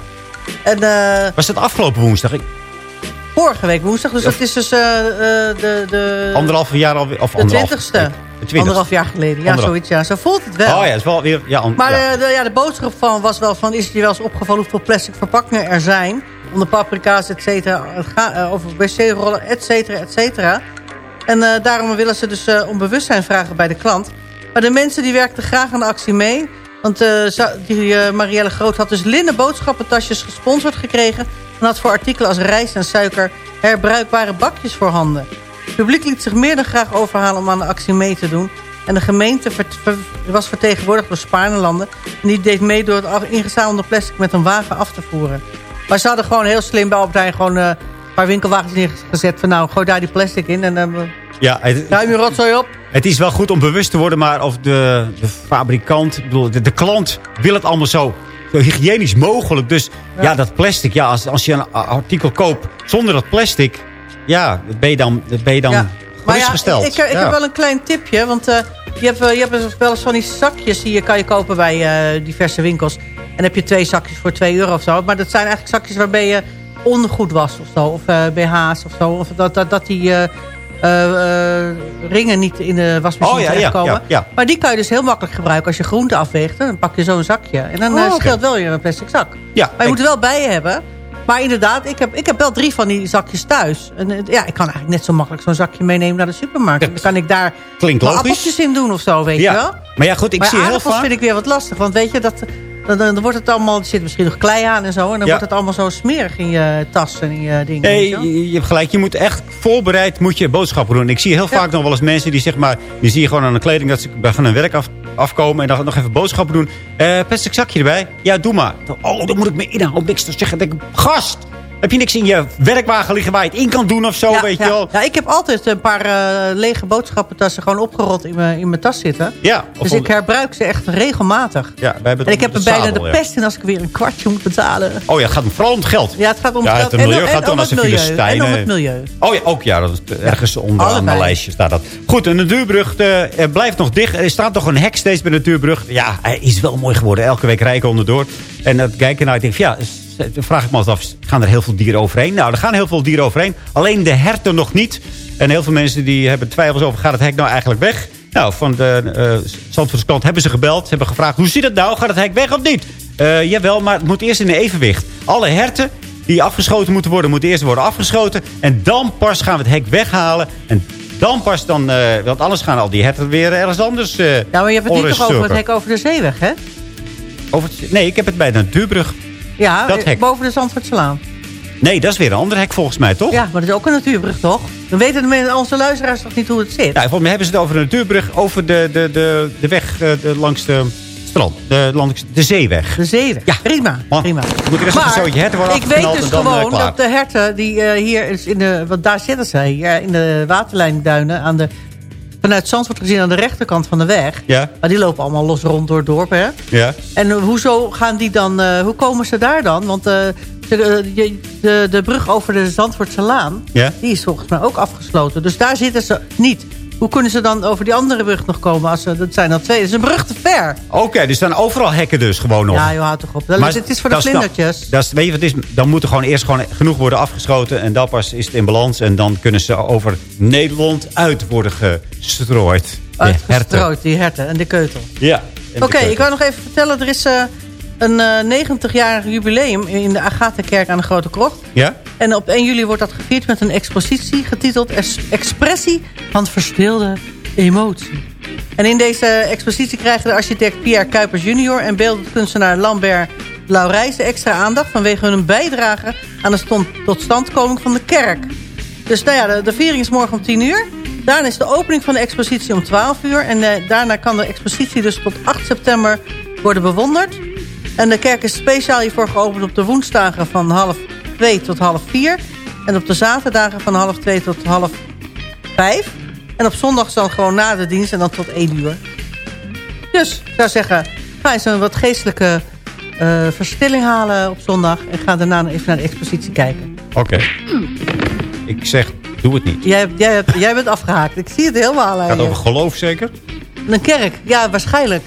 En, eh, Was dat afgelopen woensdag? Ik, vorige week woensdag, dus dat is dus eh, eh, de, de, anderhalf jaar alweer. Of de twintigste. 20. Anderhalf jaar geleden. Ja, Anderhalf. zoiets. Ja. Zo voelt het wel. Oh ja, het is wel weer... Ja, Maar ja. eh, de, ja, de boodschap van was wel van... is het je wel eens opgevallen hoeveel plastic verpakkingen er zijn... om de paprika's, et cetera, eh, over wc-rollen, et cetera, et cetera. En eh, daarom willen ze dus eh, om bewustzijn vragen bij de klant. Maar de mensen die werkten graag aan de actie mee... want die, Marielle Groot had dus linnen boodschappentasjes gesponsord gekregen... en had voor artikelen als rijst en suiker herbruikbare bakjes voorhanden. Het publiek liet zich meer dan graag overhalen om aan de actie mee te doen... En de gemeente was vertegenwoordigd door Spaarnelanden. En die deed mee door het ingezamelde plastic met een wagen af te voeren. Maar ze hadden gewoon heel slim bij Albert Heijn gewoon eh, een paar winkelwagens neergezet. Van nou, gooi daar die plastic in en dan Ja, het, ruim je rotzooi op. het is wel goed om bewust te worden, maar of de, de fabrikant, ik bedoel, de, de klant wil het allemaal zo, zo hygiënisch mogelijk. Dus ja, dat plastic, ja, als, als je een artikel koopt zonder dat plastic, ja, dat ben je dan, dat ben je dan Ja. Maar ja, ik, ik heb wel een klein tipje. Want eh, je, hebt, eh, je hebt wel eens van die zakjes die je kan je kopen bij eh, diverse winkels. En dan heb je twee zakjes voor 2 euro of zo. Maar dat zijn eigenlijk zakjes waarbij je ondergoed was of zo. Of BH's of zo. Of dat, dat, dat die ringen niet in de wasmachine Oh, ja, terechtkomen. ja, ja. Maar die kan je dus heel makkelijk gebruiken als je groente afweegt. Dan pak je zo'n zakje. En dan Oh, scheelt wel weer een plastic zak. Ja, Maar je moet er wel bij je hebben. Maar inderdaad, ik heb, ik heb wel drie van die zakjes thuis. En eh, ja, ik kan eigenlijk net zo makkelijk zo'n zakje meenemen naar de supermarkt. Dan kan ik daar Klinkt appeltjes in doen of zo, weet Ja. je wel. Maar ja, goed, ik maar zie heel vaak... vind ik weer wat lastig. Want weet je, dat, dan, dan wordt het allemaal... Er zit misschien nog klei aan en zo. En dan Ja. wordt het allemaal zo smerig in je tas en in je dingen. Nee, je je, je hebt gelijk. Je moet echt voorbereid moet je boodschappen doen. Ik zie heel vaak nog wel eens mensen die zeg maar... Die zie je gewoon aan de kleding dat ze van hun werk af, afkomen... en dan nog even boodschappen doen. Eh plastic zakje erbij. Ja, doe maar. Oh, dan moet ik me inhouden om niks te zeggen. Dan denk ik, gast, heb je niks in je werkwagen liggen waar je het in kan doen of zo, ja, weet ja. je wel? Ja, ik heb altijd een paar eh, lege boodschappentassen gewoon opgerold in mijn, in mijn tas zitten. Ja, Dus om- ik herbruik ze echt regelmatig. Ja, wij hebben En ik heb het er bijna zadel, de pest in als ik weer een kwartje moet betalen. Oh ja, het gaat vooral om het geld. Ja, het gaat om Ja, het het milieu en, gaat en dan om als het milieu. En om het milieu. Oh ja, ook ja, dat is ergens onder aan mijn lijstje staat dat. Goed, en de duurbrug eh, eh, blijft nog dicht. Er staat nog een hek steeds bij de duurbrug. Ja, hij is wel mooi geworden. Elke week rijken onderdoor. En dat kijken naar, ik denk van, ja, dan vraag ik me altijd af, gaan er heel veel dieren overheen? Nou, er gaan heel veel dieren overheen. Alleen de herten nog niet. En heel veel mensen die hebben twijfels over, gaat het hek nou eigenlijk weg? Nou, van de eh kant hebben ze gebeld. Ze hebben gevraagd, hoe zit het nou? Gaat het hek weg of niet? Eh, jawel, maar het moet eerst in evenwicht. Alle herten die afgeschoten moeten worden, moeten eerst worden afgeschoten. En dan pas gaan we het hek weghalen. En dan pas dan, eh, want anders gaan al die herten weer ergens anders eh Ja, maar je hebt het niet toch over het hek over de zeeweg, hè? Over het- nee, ik heb het bij de natuurbrug. Ja, Dat hek. boven de Zandvoortselaan. Nee, dat is weer een ander hek volgens mij, toch? Ja, maar dat is ook een natuurbrug, toch? Dan weten de mensen, onze luisteraars toch niet hoe het zit? Ja, volgens mij hebben ze het over de natuurbrug, over de, de, de, de weg eh, de, langs de strand. De, langs de zeeweg. De zeeweg. Ja. Prima, Man, prima. Moet er eerst nog een zootje herten worden ik weet dus eh, gewoon dat de herten die eh, hier is in de... Want daar zitten hier in de waterlijnduinen. Aan de, vanuit Zandvoort gezien aan de rechterkant van de weg. Ja, Maar die lopen allemaal los rond door het dorp, hè? ja. En eh, hoezo gaan die dan... eh, hoe komen ze daar dan? Want eh, de, de, de, de brug over de Zandvoortse Laan... Ja. die is volgens mij ook afgesloten. Dus daar zitten ze niet. Hoe kunnen ze dan over die andere brug nog komen? Als ze, dat zijn dan twee. Dat is een brug te ver. Oké, dus er staan overal hekken dus gewoon nog. Ja, joh, houd toch op. Dat, Maar het is voor de dat vlindertjes. Dat is, weet je wat het is? Dan moet er gewoon eerst gewoon genoeg worden afgeschoten. En dan pas is het in balans. En dan kunnen ze over Nederland uit worden gestrooid. De herten. Uitgestrooid, die herten en de keutel. Ja. Oké, ik wou nog even vertellen. Er is eh, een eh 90-jarig jubileum in de Agatha-kerk aan de Grote Krocht. Ja? En op 1 juli wordt dat gevierd met een expositie getiteld Es- Expressie van verstilde emotie. En in deze expositie krijgen de architect Pierre Kuipers junior en beeldend kunstenaar Lambert Laurijsen extra aandacht vanwege hun bijdrage aan de totstandkoming van de kerk. Dus nou ja, de, de viering is morgen om 10 uur. Daarna is de opening van de expositie om 12 uur. En eh, daarna kan de expositie dus tot 8 september worden bewonderd. En de kerk is speciaal hiervoor geopend op de woensdagen van half 2 tot half 4. En op de zaterdagen van half 2 tot half 5. En op zondag dan gewoon na de dienst en dan tot 1 uur. Dus ik zou zeggen, ga eens een wat geestelijke eh, verstilling halen op zondag. En ga daarna even naar de expositie kijken. Oké. Ik zeg, doe het niet. Jij, jij, hebt- jij bent afgehaakt. Ik zie het helemaal. aan Gaat over geloof zeker? Een kerk, ja, waarschijnlijk.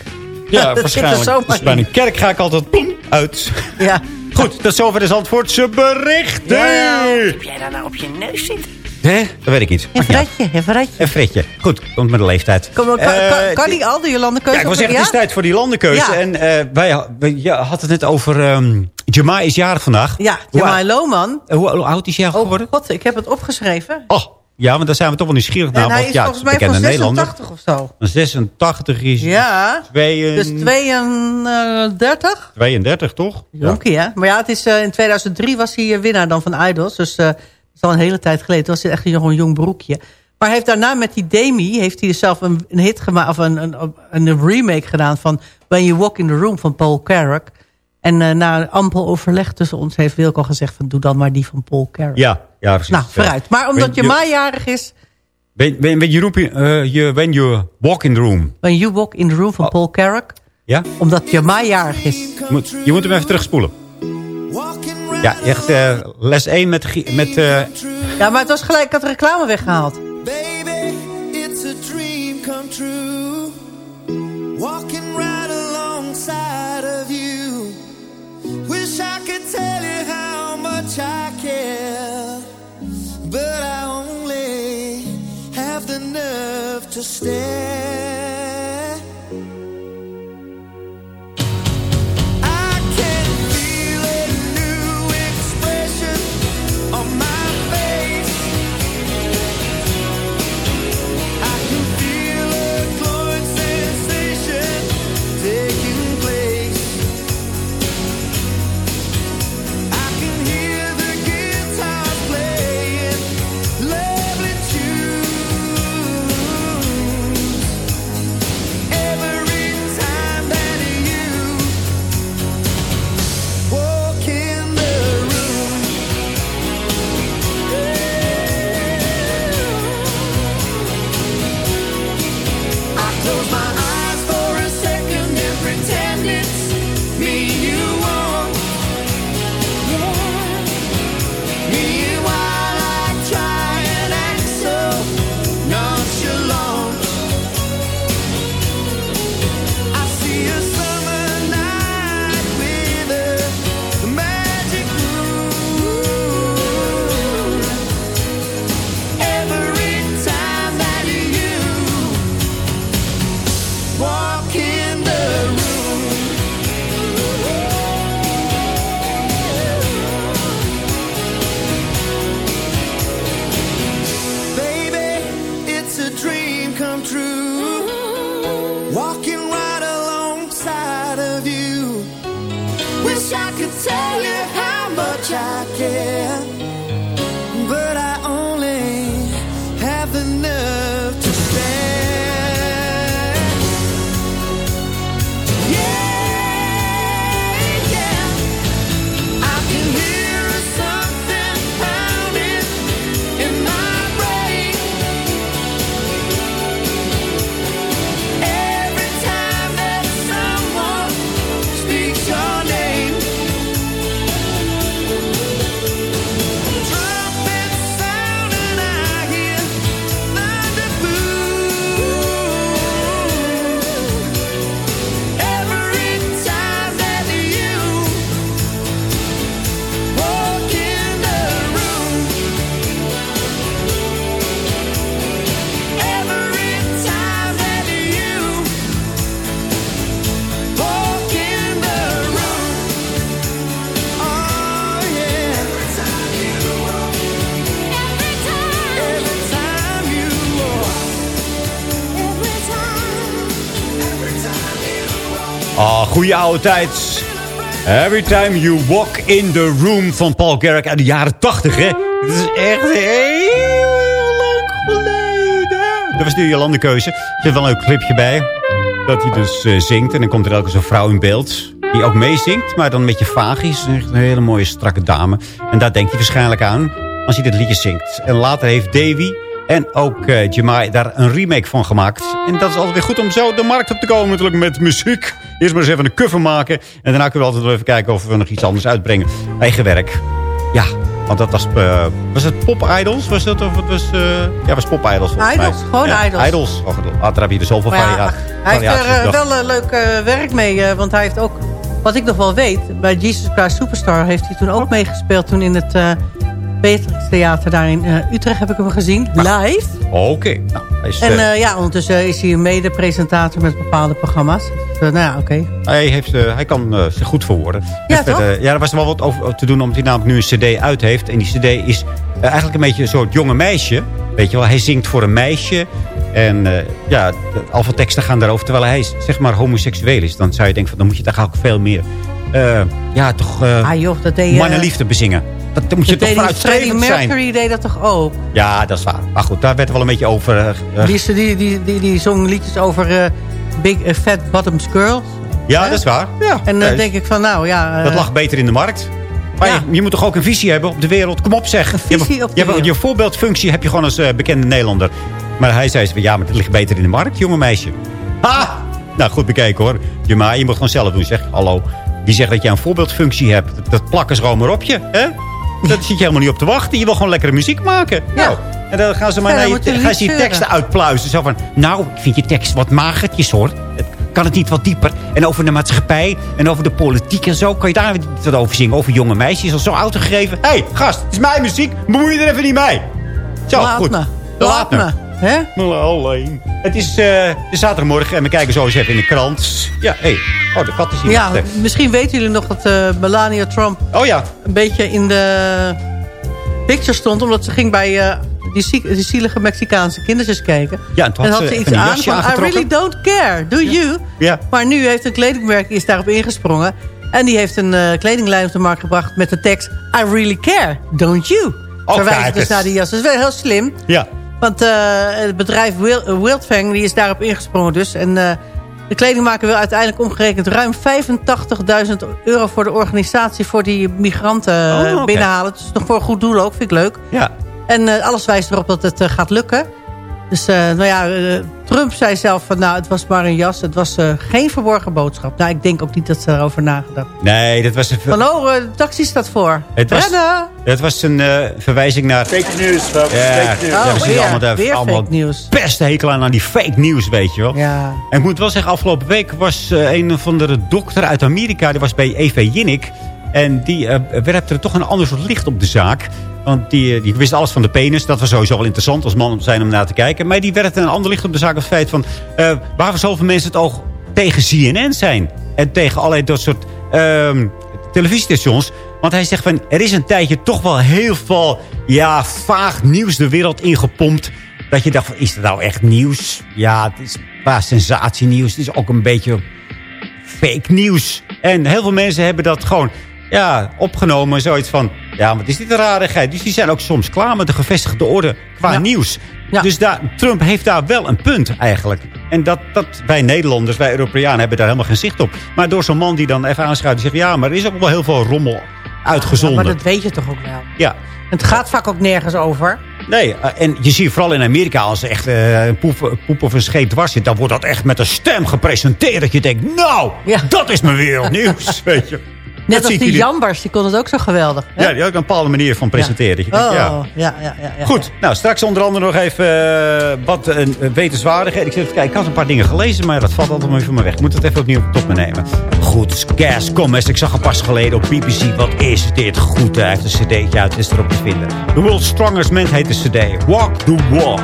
Ja, [laughs] Dat waarschijnlijk. Dus bij een kerk ga ik altijd uit. [laughs] Ja. Goed, tot zover de Zandvoortse berichten. Ja. Heb jij daar nou op je neus zitten? Hè? Dat weet ik niet. Een Fredje, een Fredje. Een. Goed, komt met de leeftijd. Kom, kan, Eh, kan, kan die al, die landenkeuze? Ja, ik wil zeggen, het is tijd voor die landenkeuze. Ja. En eh, wij, wij ja, hadden het net over... ehm Jamai is jarig vandaag. Ja, Jamai Lohman. eh, Hoe, hoe oud is hij geworden? Oh god, ik heb het opgeschreven. Oh, ja, want daar zijn we toch wel nieuwsgierig naar. en hij is ja, volgens mij van bekende Nederlander. 86 of zo. Van 86 is Ja, dus 32. 32, toch? Jonkie, hè? Maar ja, het is, eh, in 2003 was hij eh, winnaar dan van Idols. Dus eh, dat is al een hele tijd geleden. Toen was hij echt een jong, broekje. Maar hij heeft daarna met die Demi... heeft hij zelf een, een hit gemaakt... of een, een, een remake gedaan van... When You Walk in the Room van Paul Carrack. En eh, na ampel overleg tussen ons... heeft Wilco gezegd van... doe dan maar die van Paul Carrack. Ja, ja precies. Nou, vooruit. Maar omdat je When maar jarig is... When, when, when you, roep in, you, when you walk in the room. When You Walk in the Room van Paul Carrack... Ja? omdat je jarig is. Moet, je moet hem even terugspoelen. Ja, echt eh, les 1 met... Met eh, Ja, maar het was gelijk... ik had de reclame weggehaald. Have the nerve to stare. Goede oude tijd. Every time you walk in the room van Paul Garrick uit de jaren 80, hè? Is echt heel lang geleden. Dat was de Jolandekeuze. Er zit wel een leuk clipje bij. Dat hij dus eh, zingt. En dan komt er ook zo'n vrouw in beeld. Die ook meezingt, maar dan een beetje vaag is. Echt een hele mooie, strakke dame. En daar denkt hij waarschijnlijk aan als hij dit liedje zingt. En later heeft Davy en ook eh Jamai daar een remake van gemaakt. En dat is altijd weer goed om zo de markt op te komen natuurlijk met muziek. Eerst maar eens even een cover maken. En daarna kunnen we altijd wel even kijken of we nog iets anders uitbrengen. Eigen werk. Ja, want dat was... eh, was het Pop Idols? Was dat? Of het was... eh, ja, was Pop Idols volgens mij. Idols, gewoon ja, Idols. Idols. Oh, ah, daar heb je er zoveel ja, varia- hij heeft er wel leuk werk mee. want hij heeft ook, wat ik nog wel weet... bij Jesus Christ Superstar heeft hij toen ook meegespeeld... toen in het, Beatrix Theater daar in eh, Utrecht heb ik hem gezien. Live. Oké. Nou, hij is, En eh, eh, ja, ondertussen is hij een mede-presentator met bepaalde programma's. Dus, nou ja, oké. hij, heeft, hij kan zich goed verwoorden. Ja, toch? ja, er was wel wat over te doen omdat hij namelijk nu een cd uit heeft. En die cd is eigenlijk een beetje een soort jonge meisje. Weet je wel, hij zingt voor een meisje. En ja, al veel teksten gaan daarover. Terwijl hij zeg maar homoseksueel is. Dan zou je denken, van, dan moet je toch ook veel meer... ja, toch eh Ah joh, dat deed mannenliefde bezingen. Dat, moet je dat toch vooruitstrevend zijn. Mercury deed dat toch ook? Ja, dat is waar. Maar goed, daar werd wel een beetje over... eh, Die, die, die, die, die zong liedjes over eh, Big Fat Bottoms Girls. ja, dat is waar. Ja, En dan dat denk ik van, nou ja... Dat lag beter in de markt. Maar Ja. je, je moet toch ook een visie hebben op de wereld? Kom op zeg. Een visie je, hebt- op de je, hebt- wereld. je voorbeeldfunctie heb je gewoon als bekende Nederlander. Maar hij zei ja, maar het ligt beter in de markt, jonge meisje. Ha! Nou, goed bekeken hoor. Je, maar je moet gewoon zelf doen. Zeg, hallo. Wie zegt dat jij een voorbeeldfunctie hebt? Dat, dat plakken ze gewoon maar op je. Hè? Dat zit je helemaal niet op te wachten. Je wil gewoon lekkere muziek maken. Nou, en dan gaan ze maar naar je, gaan ze je teksten uitpluizen. Zo van, nou, ik vind je tekst wat magertjes hoor. Kan het niet wat dieper? En over de maatschappij en over de politiek en zo. Kan je daar wat over zingen? Over jonge meisjes al zo autogegeven. Hé, hey, gast, het is mijn muziek. Bemoei je er even niet mee. Zo, Laat goed. me. Laat me. Hè? Alleen. Het is de zaterdagmorgen en we kijken zo eens even in de krant. Ja, hé. Hey. Oh, de kat is hier. Ja, misschien weten jullie nog dat eh, Melania Trump Oh ja. een beetje in de picture stond. Omdat ze ging bij eh, die, ziek- die zielige Mexicaanse kindertjes kijken. Ja, en toen en had ze iets aan van, I really don't care, do you? Ja. Maar nu heeft een kledingmerk is daarop ingesprongen. En die heeft een kledinglijn op de markt gebracht met de tekst... I really care, don't you? Oh, Verwijzend dus naar die jas. Dat is wel heel slim. Ja. Want eh, het bedrijf eh, Wildfang die is daarop ingesprongen dus. En eh, de kledingmaker wil uiteindelijk omgerekend ruim 85.000 euro voor de organisatie voor die migranten Oh, oké. binnenhalen. Dus nog voor een goed doel ook, vind ik leuk. Ja. En alles wijst erop dat het gaat lukken. Dus eh, nou ja, eh, Trump zei zelf van nou, het was maar een jas. Het was eh, geen verborgen boodschap. Nou, ik denk ook niet dat ze daarover nagedacht. Nee, dat was een, Van oh, de taxi staat voor. Het was- Rennen! dat was een eh, verwijzing naar... Fake news, folks. Ja, Fake news. ja, Oh, precies. weer, allemaal, daar- weer allemaal fake nieuws. beste hekel aan, aan die fake nieuws, weet je wel. Ja. En ik moet wel zeggen, afgelopen week was eh, een of andere dokter uit Amerika... die was bij EV Jinnik. En die eh werpte toch een ander soort licht op de zaak. Want die, eh, die wist alles van de penis. Dat was sowieso wel interessant als man zijn om naar te kijken. Maar die werpte een ander licht op de zaak. Het feit van eh waarom zoveel mensen het oog tegen CNN zijn. En tegen allerlei dat soort ehm, televisiestations. Want hij zegt van, er is een tijdje toch wel heel veel ja, vaag nieuws de wereld ingepompt. Dat je dacht van, is het nou echt nieuws? Ja, het is waar sensatienieuws. Het is ook een beetje fake nieuws. En heel veel mensen hebben dat gewoon ja, opgenomen. Zoiets van, ja, wat is dit een rarigheid? Dus die zijn ook soms klaar met de gevestigde orde qua Ja. nieuws. Ja. Dus daar, Trump heeft daar wel een punt eigenlijk. En dat, dat wij Nederlanders, wij Europeanen hebben daar helemaal geen zicht op. Maar door zo'n man die dan even aanschuift die zegt... ja, maar er is ook wel heel veel rommel uitgezonden. Maar dat weet je toch ook wel. Ja, Het gaat vaak ook nergens over. Nee, eh, en je ziet vooral in Amerika als er echt eh, een poep, poep of een scheep dwars zit... dan wordt dat echt met een stem gepresenteerd. Dat je denkt, nou, Ja. dat is mijn wereldnieuws, [laughs] weet je. Net als die Jambers, die kon het ook zo geweldig. hè? Ja, die had ook een bepaalde manier van presenteren. Denkt, Oh, ja. ja, ja, ja. ja, Goed, nou straks onder andere nog even eh, wat een uh, wetenswaardigheid. Ik zit even kijken, ik had een paar dingen gelezen, maar dat valt altijd maar even van me weg. Ik moet het even opnieuw tot me nemen. Goed, Gas Commerce. Ik zag een pas geleden op BBC. Wat is dit goed? Hij heeft een cd'tje uit, is erop te vinden. The World's Strongest Man heet de cd. Walk the Walk.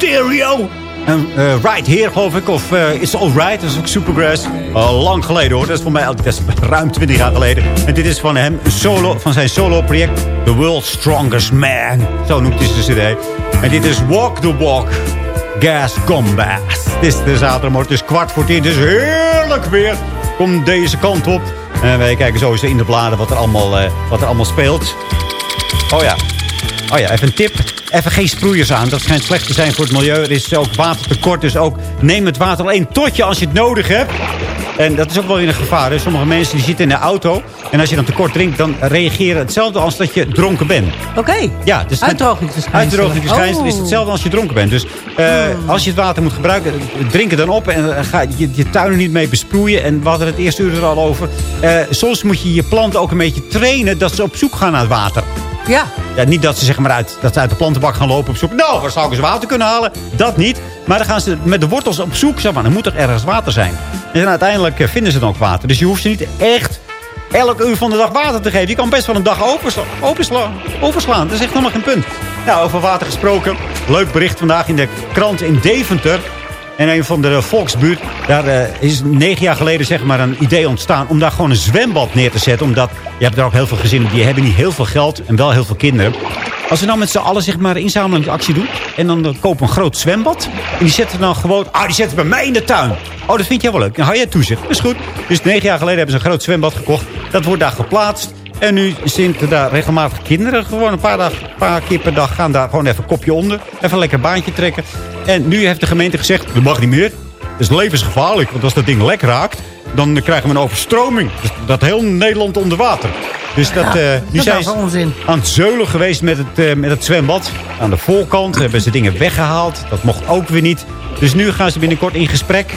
Stereo. En eh, Right Here, geloof ik. Of eh, It's Alright, dat is ook Supergrass. Lang geleden hoor. Dat is voor mij dat is ruim 20 jaar geleden. En dit is van hem, solo, van zijn solo-project. The World's Strongest Man. Zo noemt hij zijn cd. En dit is Walk the Walk. Gas Combat. Het is de zaterdagmorgen, het is kwart voor tien. Het is heerlijk weer. Kom deze kant op. En wij kijken sowieso in de bladen wat er allemaal, eh, wat er allemaal speelt. Oh ja. Oh ja, even een tip. Even geen sproeiers aan. Dat schijnt slecht te zijn voor het milieu. Er is ook watertekort. Dus ook neem het water alleen tot je als je het nodig hebt. En dat is ook wel in een gevaar. hè. Sommige mensen die zitten in de auto. En als je dan tekort drinkt, dan reageren hetzelfde als dat je dronken bent. Oké. Ja, dus. Uitdrogingsverschijnselen is Oh. hetzelfde als je dronken bent. Dus eh, als je het water moet gebruiken, drink het dan op. En eh, ga je, je tuin er niet mee besproeien. En we hadden het eerste uur er al over. Eh, soms moet je je planten ook een beetje trainen dat ze op zoek gaan naar het water. Ja. Ja, niet dat ze, zeg maar uit, dat ze uit de plantenbak gaan lopen op zoek. Nou, waar zou ik eens water kunnen halen? Dat niet. Maar dan gaan ze met de wortels op zoek. Zeg maar, dan moet er ergens water zijn. En uiteindelijk eh, vinden ze dan ook water. Dus je hoeft ze niet echt elk uur van de dag water te geven. Je kan best wel een dag overslaan. Dat is echt helemaal geen punt. Nou, over water gesproken. Leuk bericht vandaag in de krant in Deventer. En een van de volksbuurt, daar eh, is negen jaar geleden zeg maar een idee ontstaan... om daar gewoon een zwembad neer te zetten. Omdat je hebt daar ook heel veel gezinnen, die hebben niet heel veel geld... en wel heel veel kinderen. Als we dan met z'n allen zeg maar inzamelingsactie doen... en dan eh, kopen een groot zwembad... en die zetten dan gewoon... Ah, die zetten bij mij in de tuin. Oh, dat vind jij wel leuk. Dan hou jij toezicht. Dat is goed. Dus negen jaar geleden hebben ze een groot zwembad gekocht. Dat wordt daar geplaatst. En nu zitten daar regelmatig kinderen. Gewoon een paar, dag, paar keer per dag gaan daar gewoon even een kopje onder. Even een lekker baantje trekken. En nu heeft de gemeente gezegd, dat mag niet meer. Dat is levensgevaarlijk. Want als dat ding lek raakt, dan krijgen we een overstroming. Dus dat heel Nederland onder water. Dus dat, eh, nu dat zijn ze onzin. aan het zeulen geweest met het, eh, met het zwembad. Aan de voorkant hebben ze dingen weggehaald. Dat mocht ook weer niet. Dus nu gaan ze binnenkort in gesprek.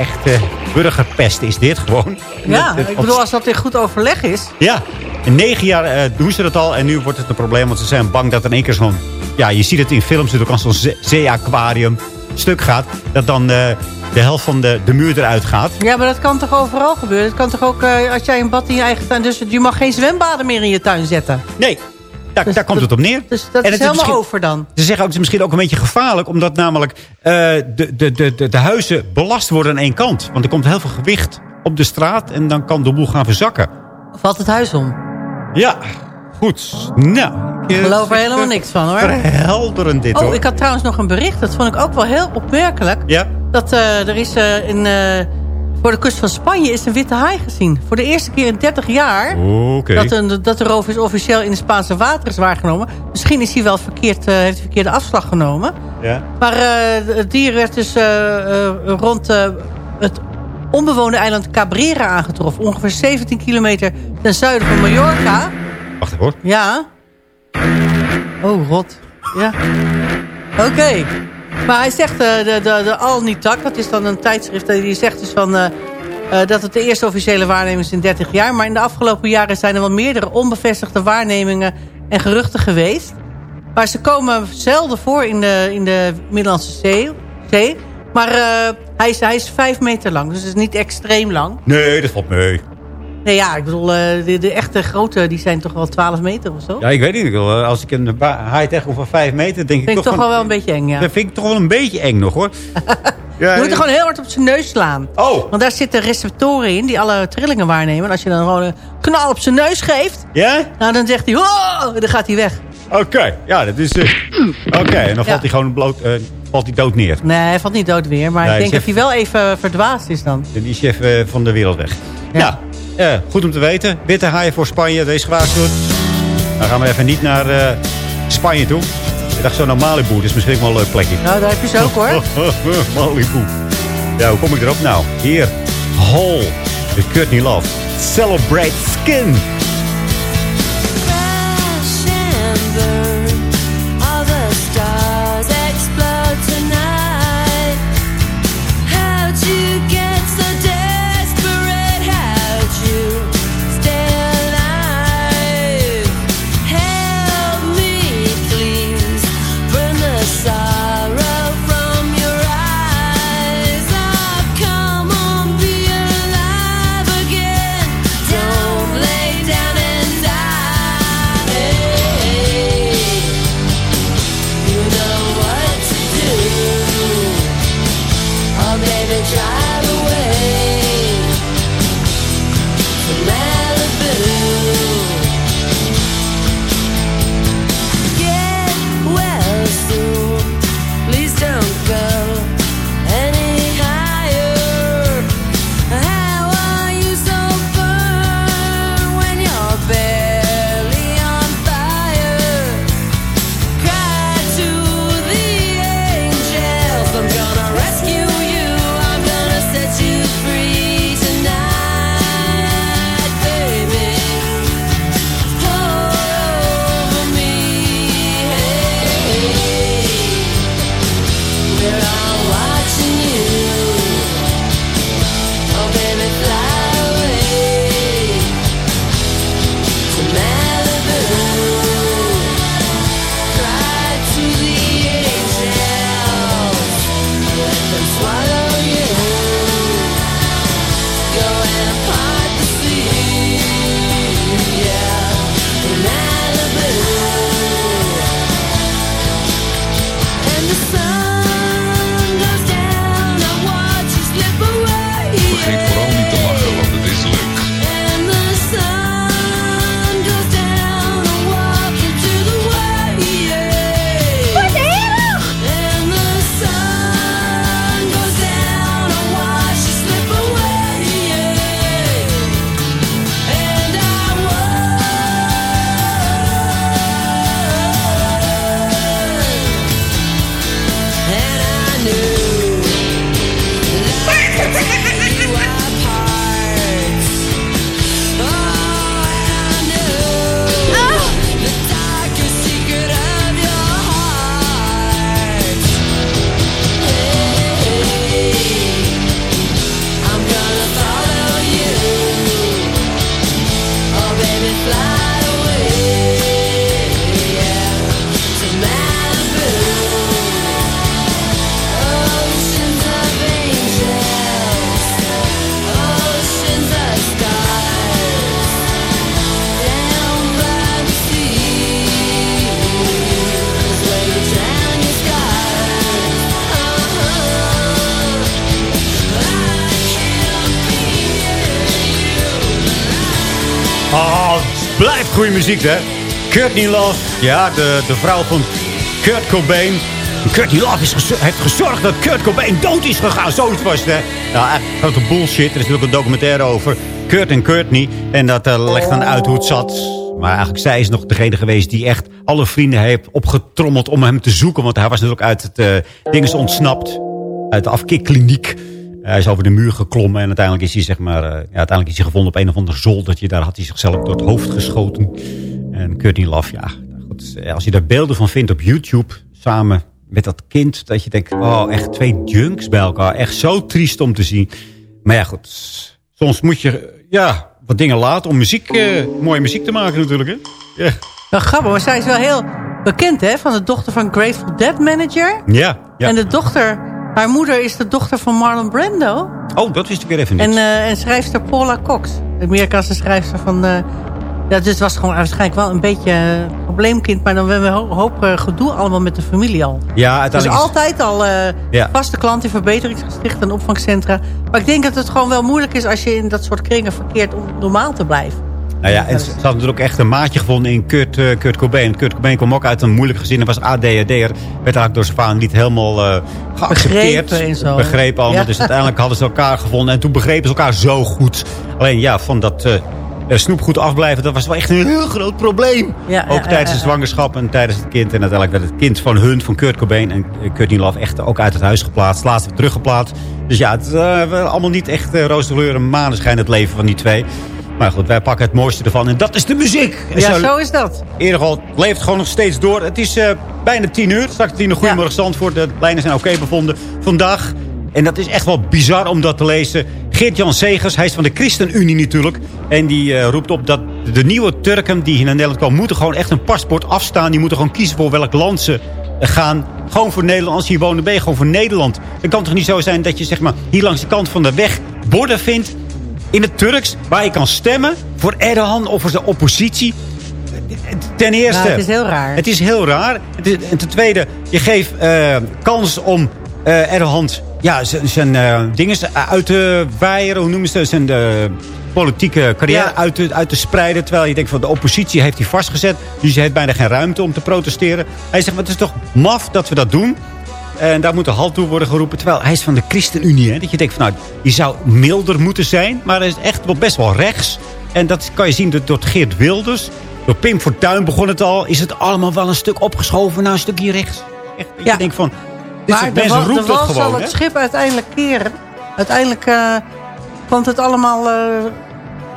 Echt eh, burgerpest is dit gewoon. Ja, ik bedoel, als dat in goed overleg is. ja, in negen jaar eh, doen ze dat al. En nu wordt het een probleem, want ze zijn bang dat er in één keer zo'n... Ja, je ziet het in films natuurlijk als zo'n zee- zeeaquarium stuk gaat. Dat dan eh, de helft van de, de muur eruit gaat. Ja, maar dat kan toch overal gebeuren? Dat kan toch ook eh, als jij een bad in je eigen tuin... Dus je mag geen zwembaden meer in je tuin zetten. Nee, daar, daar komt het op neer. Dus dat En is het helemaal misschien- over dan. Ze zeggen ook, het is misschien ook een beetje gevaarlijk... omdat namelijk eh, de, de, de, de, huizen belast worden aan één kant. Want er komt heel veel gewicht op de straat... en dan kan de boel gaan verzakken. Valt het huis om? Ja, goed. Nou, Ik geloof er helemaal niks van, hoor. Verhelderend dit, Oh, hoor. ik had trouwens nog een bericht. Dat vond ik ook wel heel opmerkelijk. Ja? Dat eh, er is eh, in, eh, voor de kust van Spanje is een witte haai gezien. Voor de eerste keer in 30 jaar. Dat, een, dat de rover is officieel in de Spaanse water is waargenomen. Misschien is hij wel verkeerd, eh, heeft hij verkeerde afslag genomen. Ja. Maar eh, het dier werd dus eh, rond het onbewoonde eiland Cabrera aangetroffen. Ongeveer 17 kilometer ten zuiden van Mallorca. Wacht even hoor. Ja. Oh, rot. Ja. Oké. Maar hij zegt, eh, de, de, de Alnitak, dat is dan een tijdschrift... eh, die zegt dus van, eh, dat het de eerste officiële waarneming is in 30 jaar. Maar in de afgelopen jaren zijn er wel meerdere onbevestigde waarnemingen en geruchten geweest. Maar ze komen zelden voor in de, in de Middellandse Zee. zee. Maar hij, is, hij is vijf meter lang, dus het is niet extreem lang. Nee, dat valt mee. Nee, ja, ik bedoel, eh, de, de echte grote, die zijn toch wel 12 meter of zo? Ja, ik weet niet. ik eh, Als ik een tegen van 5 meter, denk ik Vind ik toch toch van- wel wel een beetje eng, ja. Dat vind ik toch wel een beetje eng nog, hoor. [laughs] ja, Je moet er gewoon heel hard op zijn neus slaan. Oh. Want daar zitten receptoren in die alle trillingen waarnemen. En als je dan gewoon een knal op zijn neus geeft... Ja? Nou, dan zegt hij... Oh, en dan gaat hij weg. Oké, ja, dat is... eh, [clears throat] Oké, en dan valt hij gewoon bloot, eh, valt hij dood neer. Nee, hij valt niet dood weer. Maar Nee, ik denk chef- dat hij wel even verdwaasd is dan. Die chef van de wereld weg. Ja. Eh, goed om te weten. Witte haaien voor Spanje, deze gewaarschuwd. Dan gaan we even niet naar eh, Spanje toe. Ik dacht zo naar Malibu, dat is misschien wel een leuk plekje. Nou, daar heb je ze ook hoor. [laughs] Malibu. Ja, hoe kom ik erop nou? Hier, Hole, de Courtney Love. Celebrate Skin. and swallow muziek, hè? Courtney Love, ja, de, de vrouw van Kurt Cobain. Courtney Love is heeft gezorgd dat Kurt Cobain dood is gegaan. Zoiets was het, hè? Nou, eigenlijk grote bullshit. Er is natuurlijk een documentaire over Kurt en Courtney. En dat eh, legt dan uit hoe het zat. Maar eigenlijk, zij is nog degene geweest die echt alle vrienden heeft opgetrommeld om hem te zoeken. Want hij was natuurlijk uit het eh ding is ontsnapt. Uit de afkikkliniek. Hij is over de muur geklommen en uiteindelijk is hij, zeg maar, eh, ja, uiteindelijk is hij gevonden op een of ander zoldertje. Daar had hij zichzelf door het hoofd geschoten. En Courtney Love, ja, nou goed, eh, als je daar beelden van vindt op YouTube, samen met dat kind, dat je denkt, oh, echt twee junks bij elkaar. Echt zo triest om te zien. Maar ja, goed, soms moet je, ja, wat dingen laten om muziek, eh, mooie muziek te maken natuurlijk, hè. Ja. Wel grappig, maar zij is wel heel bekend, hè? Van de dochter van Grateful Dead manager. Ja, ja. En de dochter, haar moeder is de dochter van Marlon Brando. Oh, dat wist ik weer even niet. En, eh, en schrijfster Paula Cox. De Amerikaanse schrijfster van... eh ja, dus het was gewoon waarschijnlijk wel een beetje een probleemkind. Maar dan hebben we een hoop eh, gedoe allemaal met de familie al. ja, Dus uiteindelijk is- altijd al eh, Ja. vaste klant in verbeteringsgestichten en opvangcentra. Maar ik denk dat het gewoon wel moeilijk is als je in dat soort kringen verkeert om normaal te blijven. Nou ja, en ze ze had natuurlijk ook echt een maatje gevonden in Kurt, eh, Kurt Cobain. Kurt Cobain kwam ook uit een moeilijk gezin. en was ADHD'er. Werd eigenlijk door zijn vader niet helemaal eh geaccepteerd. Begrepen en zo. Begrepen allemaal. Ja. Dus uiteindelijk hadden ze elkaar gevonden. En toen begrepen ze elkaar zo goed. Alleen ja, van dat eh, snoepgoed afblijven... dat was wel echt een heel groot probleem. Ja, ook ja, tijdens de zwangerschap en tijdens het kind. En uiteindelijk werd het kind van hun, van Kurt Cobain... en Courtney Love echt ook uit het huis geplaatst. Laatst weer teruggeplaatst. Dus ja, het is allemaal niet echt uh, roze kleur en maneschijn het leven van die twee... Maar goed, wij pakken het mooiste ervan. En dat is de muziek. En Ja, zo is dat. Eerder al, het leeft gewoon nog steeds door. Het is eh, bijna tien uur. Straks tien uur. Goedemorgen Zandvoort. De lijnen zijn oké bevonden vandaag. En dat is echt wel bizar om dat te lezen. Geert-Jan Segers, hij is van de ChristenUnie natuurlijk. En die eh, roept op dat de nieuwe Turken die hier naar Nederland komen... moeten gewoon echt een paspoort afstaan. Die moeten gewoon kiezen voor welk land ze gaan. Gewoon voor Nederland. Als je hier wonen ben je gewoon voor Nederland. Het kan toch niet zo zijn dat je zeg maar, hier langs de kant van de weg borden vindt... in het Turks, waar je kan stemmen voor Erdogan of voor de oppositie... Ten eerste... Nou, het is heel raar. Het is heel raar. Het is- en ten tweede, je geeft eh, kans om eh Erdogan ja, zijn, zijn eh, dingen uit te wijeren. Hoe noemen ze dat? Zijn politieke carrière Ja. uit, te, uit te spreiden. Terwijl je denkt van de oppositie heeft hij vastgezet. Dus hij heeft bijna geen ruimte om te protesteren. Hij zegt, maar het is toch maf dat we dat doen. En daar moet een halt toe worden geroepen. Terwijl hij is van de ChristenUnie. Hè? Dat je denkt van nou, die zou milder moeten zijn. Maar hij is echt wel best wel rechts. En dat kan je zien door, door Geert Wilders. Door Pim Fortuyn begon het al. Is het allemaal wel een stuk opgeschoven naar een stukje rechts. Echt, je denkt van, dit soort de, mensen wal- de het wal zal het schip uiteindelijk keren. Uiteindelijk eh, komt het allemaal... eh,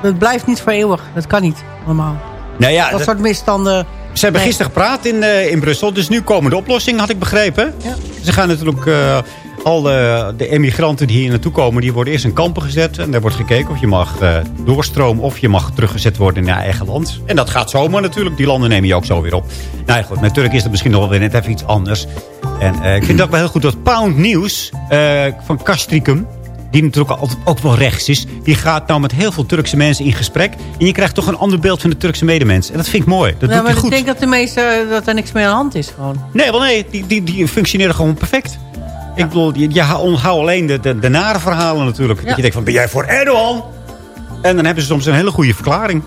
het blijft niet voor eeuwig. Dat kan niet, allemaal. Nou ja, dat dat- soort misstanden... Ze hebben Nee. gisteren gepraat in, eh, in Brussel. Dus nu komen de oplossingen, had ik begrepen. Ze gaan natuurlijk eh, al de, de emigranten die hier naartoe komen... die worden eerst in kampen gezet. En daar wordt gekeken of je mag eh, doorstromen... of je mag teruggezet worden naar eigen land. En dat gaat zomaar natuurlijk. Die landen nemen je ook zo weer op. Nou ja, goed, natuurlijk is dat misschien nog wel weer net even iets anders. En eh, ik vind het ook wel heel goed dat Pound News eh, van Castricum... die natuurlijk altijd ook wel rechts is... die gaat nou met heel veel Turkse mensen in gesprek. En je krijgt toch een ander beeld van de Turkse medemens. En dat vind ik mooi. Dat doet maar goed. ik denk dat de meeste dat er niks meer aan de hand is gewoon. Nee, wel nee. Die, die, die functioneren gewoon perfect. Ik bedoel, je, je alleen de, de, de nare verhalen natuurlijk. Dat je denkt van, ben jij voor Erdogan? En dan hebben ze soms een hele goede verklaring.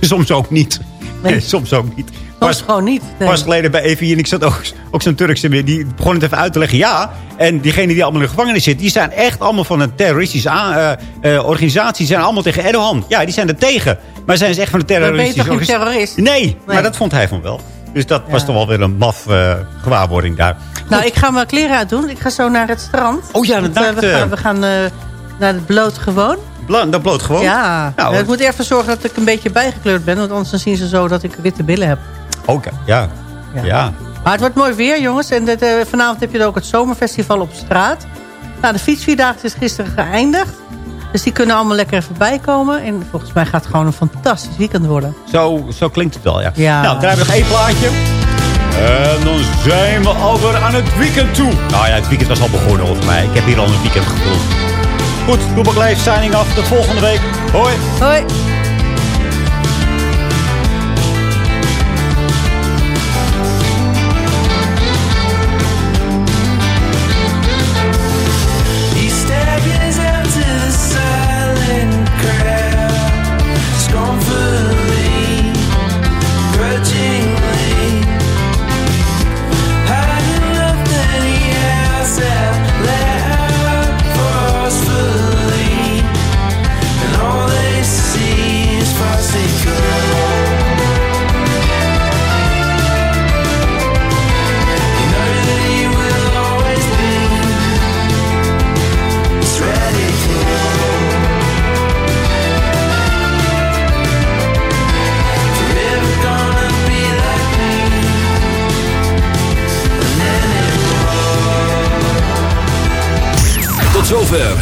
Soms ook niet. Nee, [laughs] soms ook niet. Soms gewoon niet. Nee. Pas geleden bij Evie en ik zat ook, ook zo'n Turkse... die begon het even uit te leggen. Ja, en diegenen die allemaal in de gevangenis zitten... die zijn echt allemaal van een terroristische eh, eh, organisatie. Die zijn allemaal tegen Erdogan. Ja, die zijn er tegen. Maar zijn ze echt van een ben je terroristische toch organisatie? terrorist? Nee, maar dat vond hij van wel. Dus dat was toch wel weer een maf eh, gewaarwording daar. Nou, ik ga mijn kleren uitdoen. Ik ga zo naar het strand. Oh ja, we gaan, we gaan naar het bloot gewoon. Bla- dat bloot gewoon? Ja, Nou, ik moet even zorgen dat ik een beetje bijgekleurd ben. Want anders zien ze zo dat ik witte billen heb. Oké, ja. ja. Maar het wordt mooi weer, jongens. En dit, eh, vanavond heb je ook het zomerfestival op straat. Nou, de fietsvierdaagse is gisteren geëindigd. Dus die kunnen allemaal lekker even bijkomen. En volgens mij gaat het gewoon een fantastisch weekend worden. Zo, zo klinkt het wel, ja. Ja. Nou, daar hebben we nog één plaatje. En dan zijn we alweer aan het weekend toe. Nou ja, het weekend was al begonnen over mij. Ik heb hier al een weekend gevoeld. Goed, Toebak Leef, signing af. Tot volgende week. Hoi. Hoi.